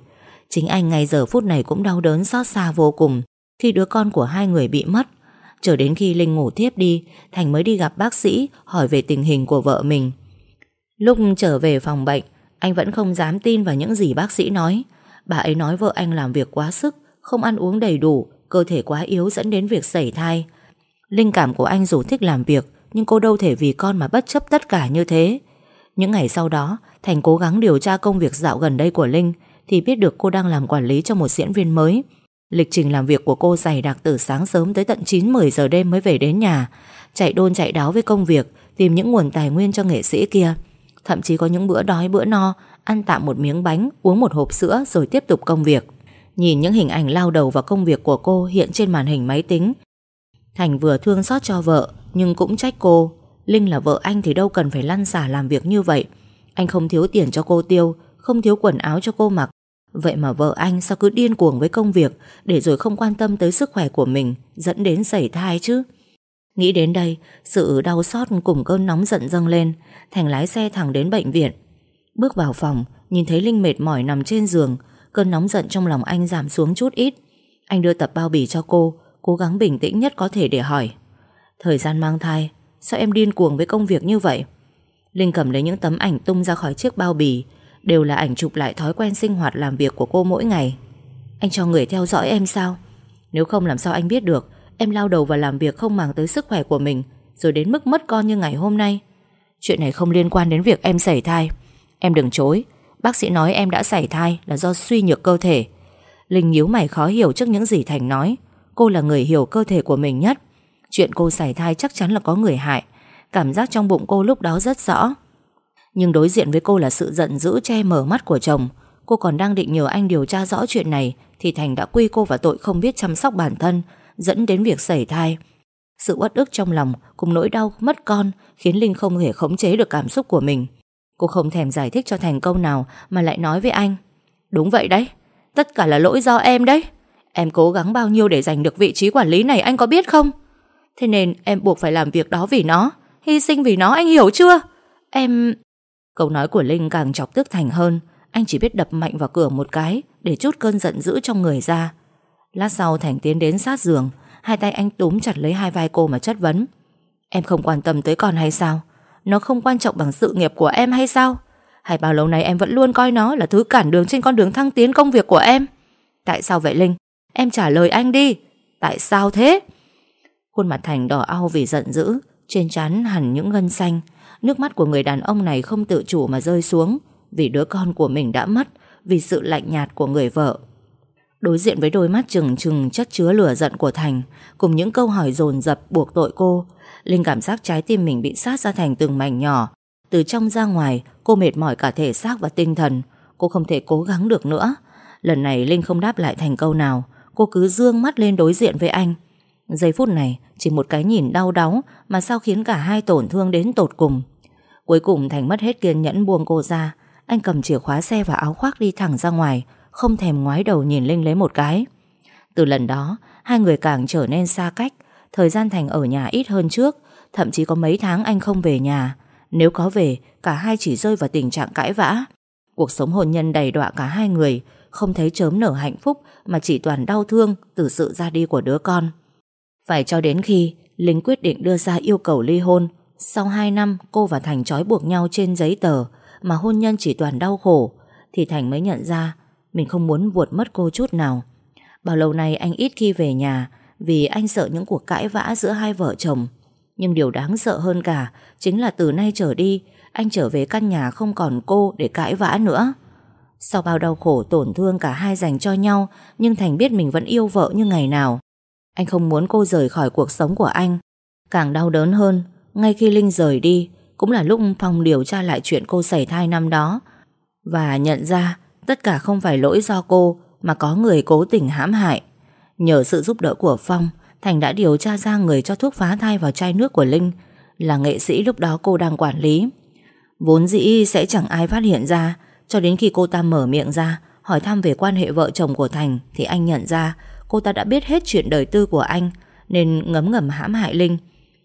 Chính anh ngay giờ phút này cũng đau đớn xót xa vô cùng Khi đứa con của hai người bị mất. Chờ đến khi Linh ngủ thiếp đi, Thành mới đi gặp bác sĩ Hỏi về tình hình của vợ mình. Lúc trở về phòng bệnh Anh vẫn không dám tin vào những gì bác sĩ nói Bà ấy nói vợ anh làm việc quá sức Không ăn uống đầy đủ Cơ thể quá yếu dẫn đến việc sẩy thai Linh cảm của anh dù thích làm việc Nhưng cô đâu thể vì con mà bất chấp tất cả như thế Những ngày sau đó Thành cố gắng điều tra công việc dạo gần đây của Linh thì biết được cô đang làm quản lý cho một diễn viên mới. Lịch trình làm việc của cô dày đặc từ sáng sớm tới tận 9-10 giờ đêm mới về đến nhà. Chạy đôn chạy đáo với công việc, tìm những nguồn tài nguyên cho nghệ sĩ kia. Thậm chí có những bữa đói bữa no, ăn tạm một miếng bánh, uống một hộp sữa rồi tiếp tục công việc. Nhìn những hình ảnh lao đầu vào công việc của cô hiện trên màn hình máy tính. Thành vừa thương xót cho vợ, nhưng cũng trách cô. Linh là vợ anh thì đâu cần phải lăn xả làm việc như vậy. Anh không thiếu tiền cho cô tiêu Không thiếu quần áo cho cô mặc Vậy mà vợ anh sao cứ điên cuồng với công việc Để rồi không quan tâm tới sức khỏe của mình Dẫn đến xảy thai chứ Nghĩ đến đây, Sự đau xót cùng cơn nóng giận dâng lên, Thành lái xe thẳng đến bệnh viện. Bước vào phòng, Nhìn thấy Linh mệt mỏi nằm trên giường, Cơn nóng giận trong lòng anh giảm xuống chút ít. Anh đưa tập bao bì cho cô, Cố gắng bình tĩnh nhất có thể để hỏi. Thời gian mang thai, Sao em điên cuồng với công việc như vậy? Linh cầm lấy những tấm ảnh tung ra khỏi chiếc bao bì, Đều là ảnh chụp lại thói quen sinh hoạt làm việc của cô mỗi ngày. Anh cho người theo dõi em sao? Nếu không làm sao anh biết được? Em lao đầu vào làm việc không màng tới sức khỏe của mình, Rồi đến mức mất con như ngày hôm nay. Chuyện này không liên quan đến việc em sảy thai. Em đừng chối. Bác sĩ nói em đã sảy thai là do suy nhược cơ thể. Linh nhíu mày khó hiểu trước những gì Thành nói. Cô là người hiểu cơ thể của mình nhất. Chuyện cô sảy thai chắc chắn là có người hại. Cảm giác trong bụng cô lúc đó rất rõ. Nhưng đối diện với cô là sự giận dữ che mở mắt của chồng. Cô còn đang định nhờ anh điều tra rõ chuyện này Thì Thành đã quy cô vào tội không biết chăm sóc bản thân. Dẫn đến việc sẩy thai. Sự uất ức trong lòng Cùng nỗi đau mất con Khiến Linh không thể khống chế được cảm xúc của mình. Cô không thèm giải thích cho Thành câu nào Mà lại nói với anh, Đúng vậy đấy, Tất cả là lỗi do em đấy. Em cố gắng bao nhiêu để giành được vị trí quản lý này anh có biết không? Thế nên em buộc phải làm việc đó vì nó, Hy sinh vì nó, anh hiểu chưa? Em... Câu nói của Linh càng chọc tức Thành hơn, Anh chỉ biết đập mạnh vào cửa một cái Để chút cơn giận dữ trong người ra. Lát sau Thành tiến đến sát giường, Hai tay anh túm chặt lấy hai vai cô mà chất vấn. Em không quan tâm tới con hay sao? Nó không quan trọng bằng sự nghiệp của em hay sao? Hay bao lâu nay em vẫn luôn coi nó Là thứ cản đường trên con đường thăng tiến công việc của em? Tại sao vậy Linh? Em trả lời anh đi. Tại sao thế? Khuôn mặt Thành đỏ au vì giận dữ, trên trán hẳn những gân xanh. Nước mắt của người đàn ông này không tự chủ mà rơi xuống, Vì đứa con của mình đã mất, Vì sự lạnh nhạt của người vợ. Đối diện với đôi mắt trừng trừng chất chứa lửa giận của Thành, Cùng những câu hỏi dồn dập buộc tội cô, Linh cảm giác trái tim mình bị sát ra thành từng mảnh nhỏ. Từ trong ra ngoài, Cô mệt mỏi cả thể xác và tinh thần. Cô không thể cố gắng được nữa. Lần này Linh không đáp lại thành câu nào. Cô cứ dương mắt lên đối diện với anh. Giây phút này, chỉ một cái nhìn đau đáu Mà sao khiến cả hai tổn thương đến tột cùng. Cuối cùng Thành mất hết kiên nhẫn buông cô ra. Anh cầm chìa khóa xe và áo khoác đi thẳng ra ngoài. Không thèm ngoái đầu nhìn Linh lấy một cái. Từ lần đó, Hai người càng trở nên xa cách. Thời gian Thành ở nhà ít hơn trước, Thậm chí có mấy tháng anh không về nhà. Nếu có về, Cả hai chỉ rơi vào tình trạng cãi vã. Cuộc sống hôn nhân đầy đọa cả hai người, Không thấy chớm nở hạnh phúc Mà chỉ toàn đau thương Từ sự ra đi của đứa con. Phải cho đến khi Linh quyết định đưa ra yêu cầu ly hôn, Sau 2 năm cô và Thành trói buộc nhau trên giấy tờ Mà hôn nhân chỉ toàn đau khổ, Thì Thành mới nhận ra mình không muốn vuột mất cô chút nào. Bao lâu nay anh ít khi về nhà, Vì anh sợ những cuộc cãi vã giữa hai vợ chồng. Nhưng điều đáng sợ hơn cả Chính là từ nay trở đi, Anh trở về căn nhà không còn cô để cãi vã nữa. Sau bao đau khổ tổn thương cả hai dành cho nhau, Nhưng Thành biết mình vẫn yêu vợ như ngày nào. Anh không muốn cô rời khỏi cuộc sống của anh. Càng đau đớn hơn, Ngay khi Linh rời đi, Cũng là lúc Phong điều tra lại chuyện cô xảy thai năm đó. Và nhận ra Tất cả không phải lỗi do cô, Mà có người cố tình hãm hại. Nhờ sự giúp đỡ của Phong, Thành đã điều tra ra người cho thuốc phá thai vào chai nước của Linh, Là nghệ sĩ lúc đó cô đang quản lý. Vốn dĩ sẽ chẳng ai phát hiện ra, Cho đến khi cô ta mở miệng ra, Hỏi thăm về quan hệ vợ chồng của Thành, Thì anh nhận ra Cô ta đã biết hết chuyện đời tư của anh, Nên ngấm ngầm hãm hại Linh.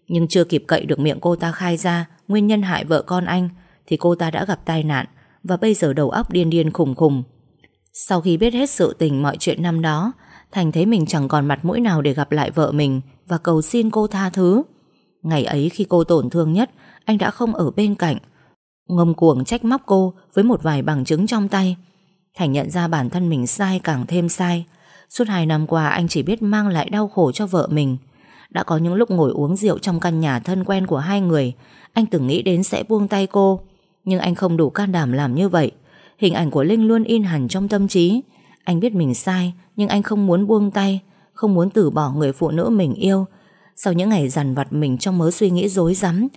Nhưng chưa kịp cậy được miệng cô ta khai ra Nguyên nhân hại vợ con anh, Thì cô ta đã gặp tai nạn. Và bây giờ đầu óc điên điên khùng khùng. Sau khi biết hết sự tình mọi chuyện năm đó, Thành thấy mình chẳng còn mặt mũi nào để gặp lại vợ mình Và cầu xin cô tha thứ. Ngày ấy khi cô tổn thương nhất, Anh đã không ở bên cạnh. Ngông cuồng trách móc cô Với một vài bằng chứng trong tay. Thành nhận ra bản thân mình sai càng thêm sai. Suốt hai năm qua anh chỉ biết mang lại đau khổ cho vợ mình. Đã có những lúc ngồi uống rượu trong căn nhà thân quen của hai người, Anh từng nghĩ đến sẽ buông tay cô. Nhưng anh không đủ can đảm làm như vậy. Hình ảnh của Linh luôn in hẳn trong tâm trí. Anh biết mình sai, Nhưng anh không muốn buông tay, Không muốn từ bỏ người phụ nữ mình yêu. Sau những ngày dằn vặt mình trong mớ suy nghĩ rối rắm,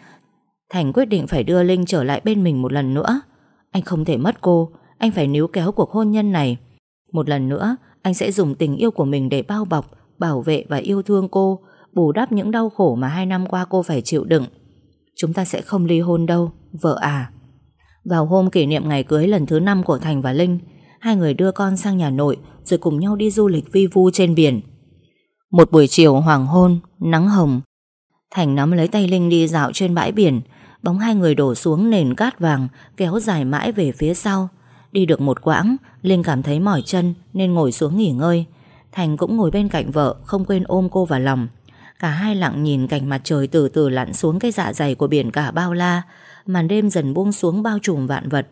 Thành quyết định phải đưa Linh trở lại bên mình một lần nữa. Anh không thể mất cô. Anh phải níu kéo cuộc hôn nhân này. Một lần nữa, Anh sẽ dùng tình yêu của mình để bao bọc, Bảo vệ và yêu thương cô, Bù đắp những đau khổ mà hai năm qua cô phải chịu đựng. Chúng ta sẽ không ly hôn đâu, Vợ à. Vào hôm kỷ niệm ngày cưới lần thứ năm của Thành và Linh, Hai người đưa con sang nhà nội Rồi cùng nhau đi du lịch vi vu trên biển. Một buổi chiều hoàng hôn, Nắng hồng. Thành nắm lấy tay Linh đi dạo trên bãi biển, Bóng hai người đổ xuống nền cát vàng Kéo dài mãi về phía sau. Đi được một quãng, Linh cảm thấy mỏi chân nên ngồi xuống nghỉ ngơi. Thành cũng ngồi bên cạnh vợ, Không quên ôm cô vào lòng. Cả hai lặng nhìn cảnh mặt trời từ từ lặn xuống Cái dạ dày của biển cả bao la. Màn đêm dần buông xuống bao trùm vạn vật.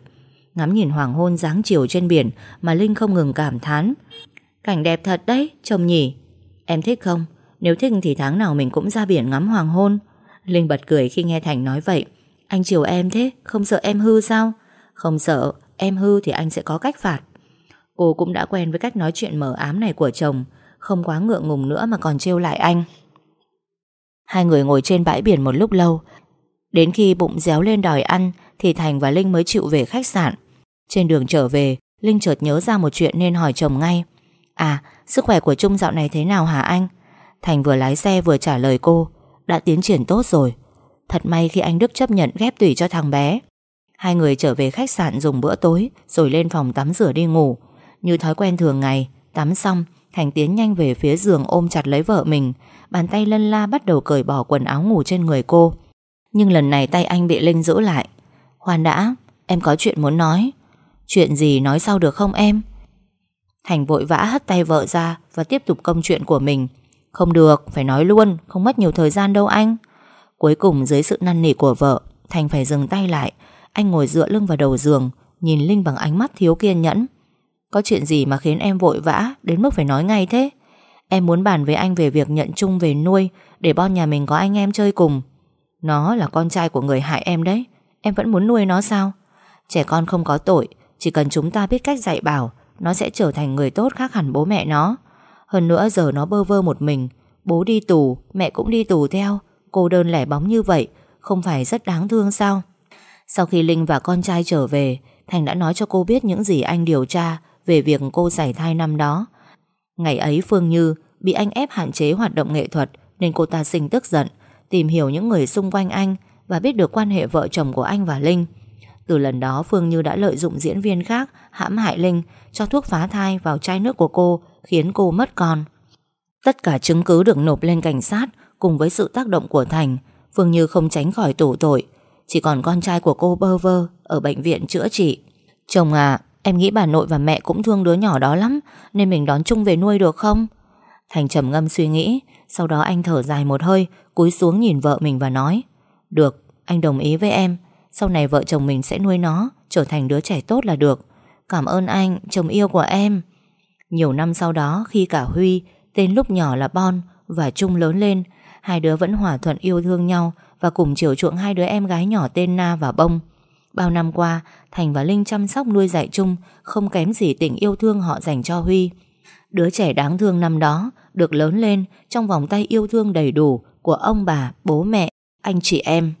Ngắm nhìn hoàng hôn dáng chiều trên biển Mà Linh không ngừng cảm thán. Cảnh đẹp thật đấy, chồng nhỉ. Em thích không? Nếu thích thì tháng nào mình cũng ra biển ngắm hoàng hôn. Linh bật cười khi nghe Thành nói vậy. Anh chiều em thế, Không sợ em hư sao? Không sợ, Em hư thì anh sẽ có cách phạt. Cô cũng đã quen với cách nói chuyện mờ ám này của chồng, Không quá ngượng ngùng nữa mà còn trêu lại anh. Hai người ngồi trên bãi biển một lúc lâu Đến khi bụng réo lên đòi ăn, Thì Thành và Linh mới chịu về khách sạn. Trên đường trở về, Linh chợt nhớ ra một chuyện nên hỏi chồng ngay. À sức khỏe của Trung dạo này thế nào hả anh? Thành vừa lái xe vừa trả lời cô. Đã tiến triển tốt rồi. Thật may khi anh Đức chấp nhận ghép tủy cho thằng bé. Hai người trở về khách sạn dùng bữa tối, Rồi lên phòng tắm rửa đi ngủ. Như thói quen thường ngày, Tắm xong, Thành tiến nhanh về phía giường ôm chặt lấy vợ mình. Bàn tay lân la bắt đầu cởi bỏ quần áo ngủ trên người cô. Nhưng lần này tay anh bị Linh giữ lại. Khoan đã Em có chuyện muốn nói. Chuyện gì nói sau được không em? Thành vội vã hất tay vợ ra Và tiếp tục công chuyện của mình. Không được, phải nói luôn Không mất nhiều thời gian đâu anh. Cuối cùng dưới sự năn nỉ của vợ Thành phải dừng tay lại. Anh ngồi dựa lưng vào đầu giường Nhìn Linh bằng ánh mắt thiếu kiên nhẫn. Có chuyện gì mà khiến em vội vã Đến mức phải nói ngay thế? Em muốn bàn với anh về việc nhận chung về nuôi Để bon nhà mình có anh em chơi cùng. Nó là con trai của người hại em đấy. Em vẫn muốn nuôi nó sao? Trẻ con không có tội Chỉ cần chúng ta biết cách dạy bảo Nó sẽ trở thành người tốt khác hẳn bố mẹ nó. Hơn nữa giờ nó bơ vơ một mình Bố đi tù, mẹ cũng đi tù theo. Cô đơn lẻ bóng như vậy Không phải rất đáng thương sao? Sau khi Linh và con trai trở về Thành đã nói cho cô biết những gì anh điều tra Về việc cô giải thai năm đó. Ngày ấy Phương Như Bị anh ép hạn chế hoạt động nghệ thuật Nên cô ta sinh tức giận. Tìm hiểu những người xung quanh anh Và biết được quan hệ vợ chồng của anh và Linh. Từ lần đó, Phương Như đã lợi dụng diễn viên khác, Hãm hại Linh, Cho thuốc phá thai vào chai nước của cô, Khiến cô mất con. Tất cả chứng cứ được nộp lên cảnh sát Cùng với sự tác động của Thành, Phương Như không tránh khỏi tủ tội. Chỉ còn con trai của cô bơ vơ Ở bệnh viện chữa trị. Chồng à Em nghĩ bà nội và mẹ cũng thương đứa nhỏ đó lắm, Nên mình đón chung về nuôi được không? Thành trầm ngâm suy nghĩ Sau đó anh thở dài một hơi Cúi xuống nhìn vợ mình và nói Được, anh đồng ý với em Sau này vợ chồng mình sẽ nuôi nó Trở thành đứa trẻ tốt là được. Cảm ơn anh, chồng yêu của em. Nhiều năm sau đó khi cả Huy Tên lúc nhỏ là Bon Và Trung lớn lên Hai đứa vẫn hòa thuận yêu thương nhau Và cùng chiều chuộng hai đứa em gái nhỏ tên Na và Bông. Bao năm qua Thành và Linh chăm sóc nuôi dạy Trung Không kém gì tình yêu thương họ dành cho Huy. Đứa trẻ đáng thương năm đó Được lớn lên trong vòng tay yêu thương đầy đủ Của ông bà, bố mẹ, anh chị em.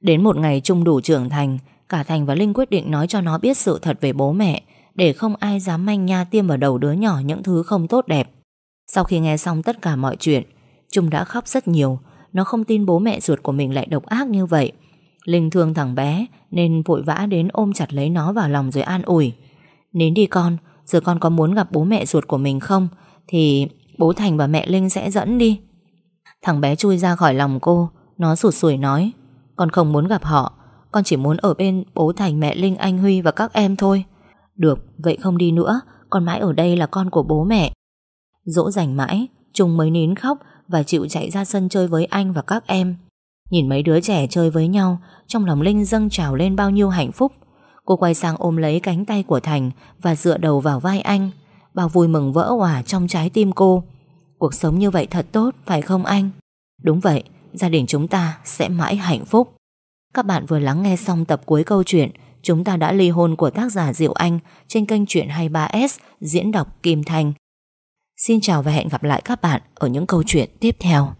Đến một ngày Trung đủ trưởng thành Cả Thành và Linh quyết định nói cho nó biết sự thật về bố mẹ Để không ai dám manh nha tiêm vào đầu đứa nhỏ những thứ không tốt đẹp. Sau khi nghe xong tất cả mọi chuyện Trung đã khóc rất nhiều Nó không tin bố mẹ ruột của mình lại độc ác như vậy. Linh thương thằng bé Nên vội vã đến ôm chặt lấy nó vào lòng rồi an ủi. Nín đi con Giờ con có muốn gặp bố mẹ ruột của mình không? Thì bố Thành và mẹ Linh sẽ dẫn đi. Thằng bé chui ra khỏi lòng cô, Nó sụt sùi nói, Con không muốn gặp họ, Con chỉ muốn ở bên bố Thành, mẹ Linh, anh Huy và các em thôi. Được, vậy không đi nữa, Con mãi ở đây là con của bố mẹ. Dỗ dành mãi, Trung mới nín khóc Và chịu chạy ra sân chơi với anh và các em. Nhìn mấy đứa trẻ chơi với nhau, Trong lòng Linh dâng trào lên bao nhiêu hạnh phúc. Cô quay sang ôm lấy cánh tay của Thành Và dựa đầu vào vai anh. Bao vui mừng vỡ hòa trong trái tim cô. Cuộc sống như vậy thật tốt, Phải không anh? Đúng vậy, Gia đình chúng ta sẽ mãi hạnh phúc. Các bạn vừa lắng nghe xong tập cuối câu chuyện Chúng ta đã ly hôn của tác giả Diệu Anh Trên kênh Chuyện 23S Diễn đọc Kim Thanh Xin chào và hẹn gặp lại các bạn Ở những câu chuyện tiếp theo.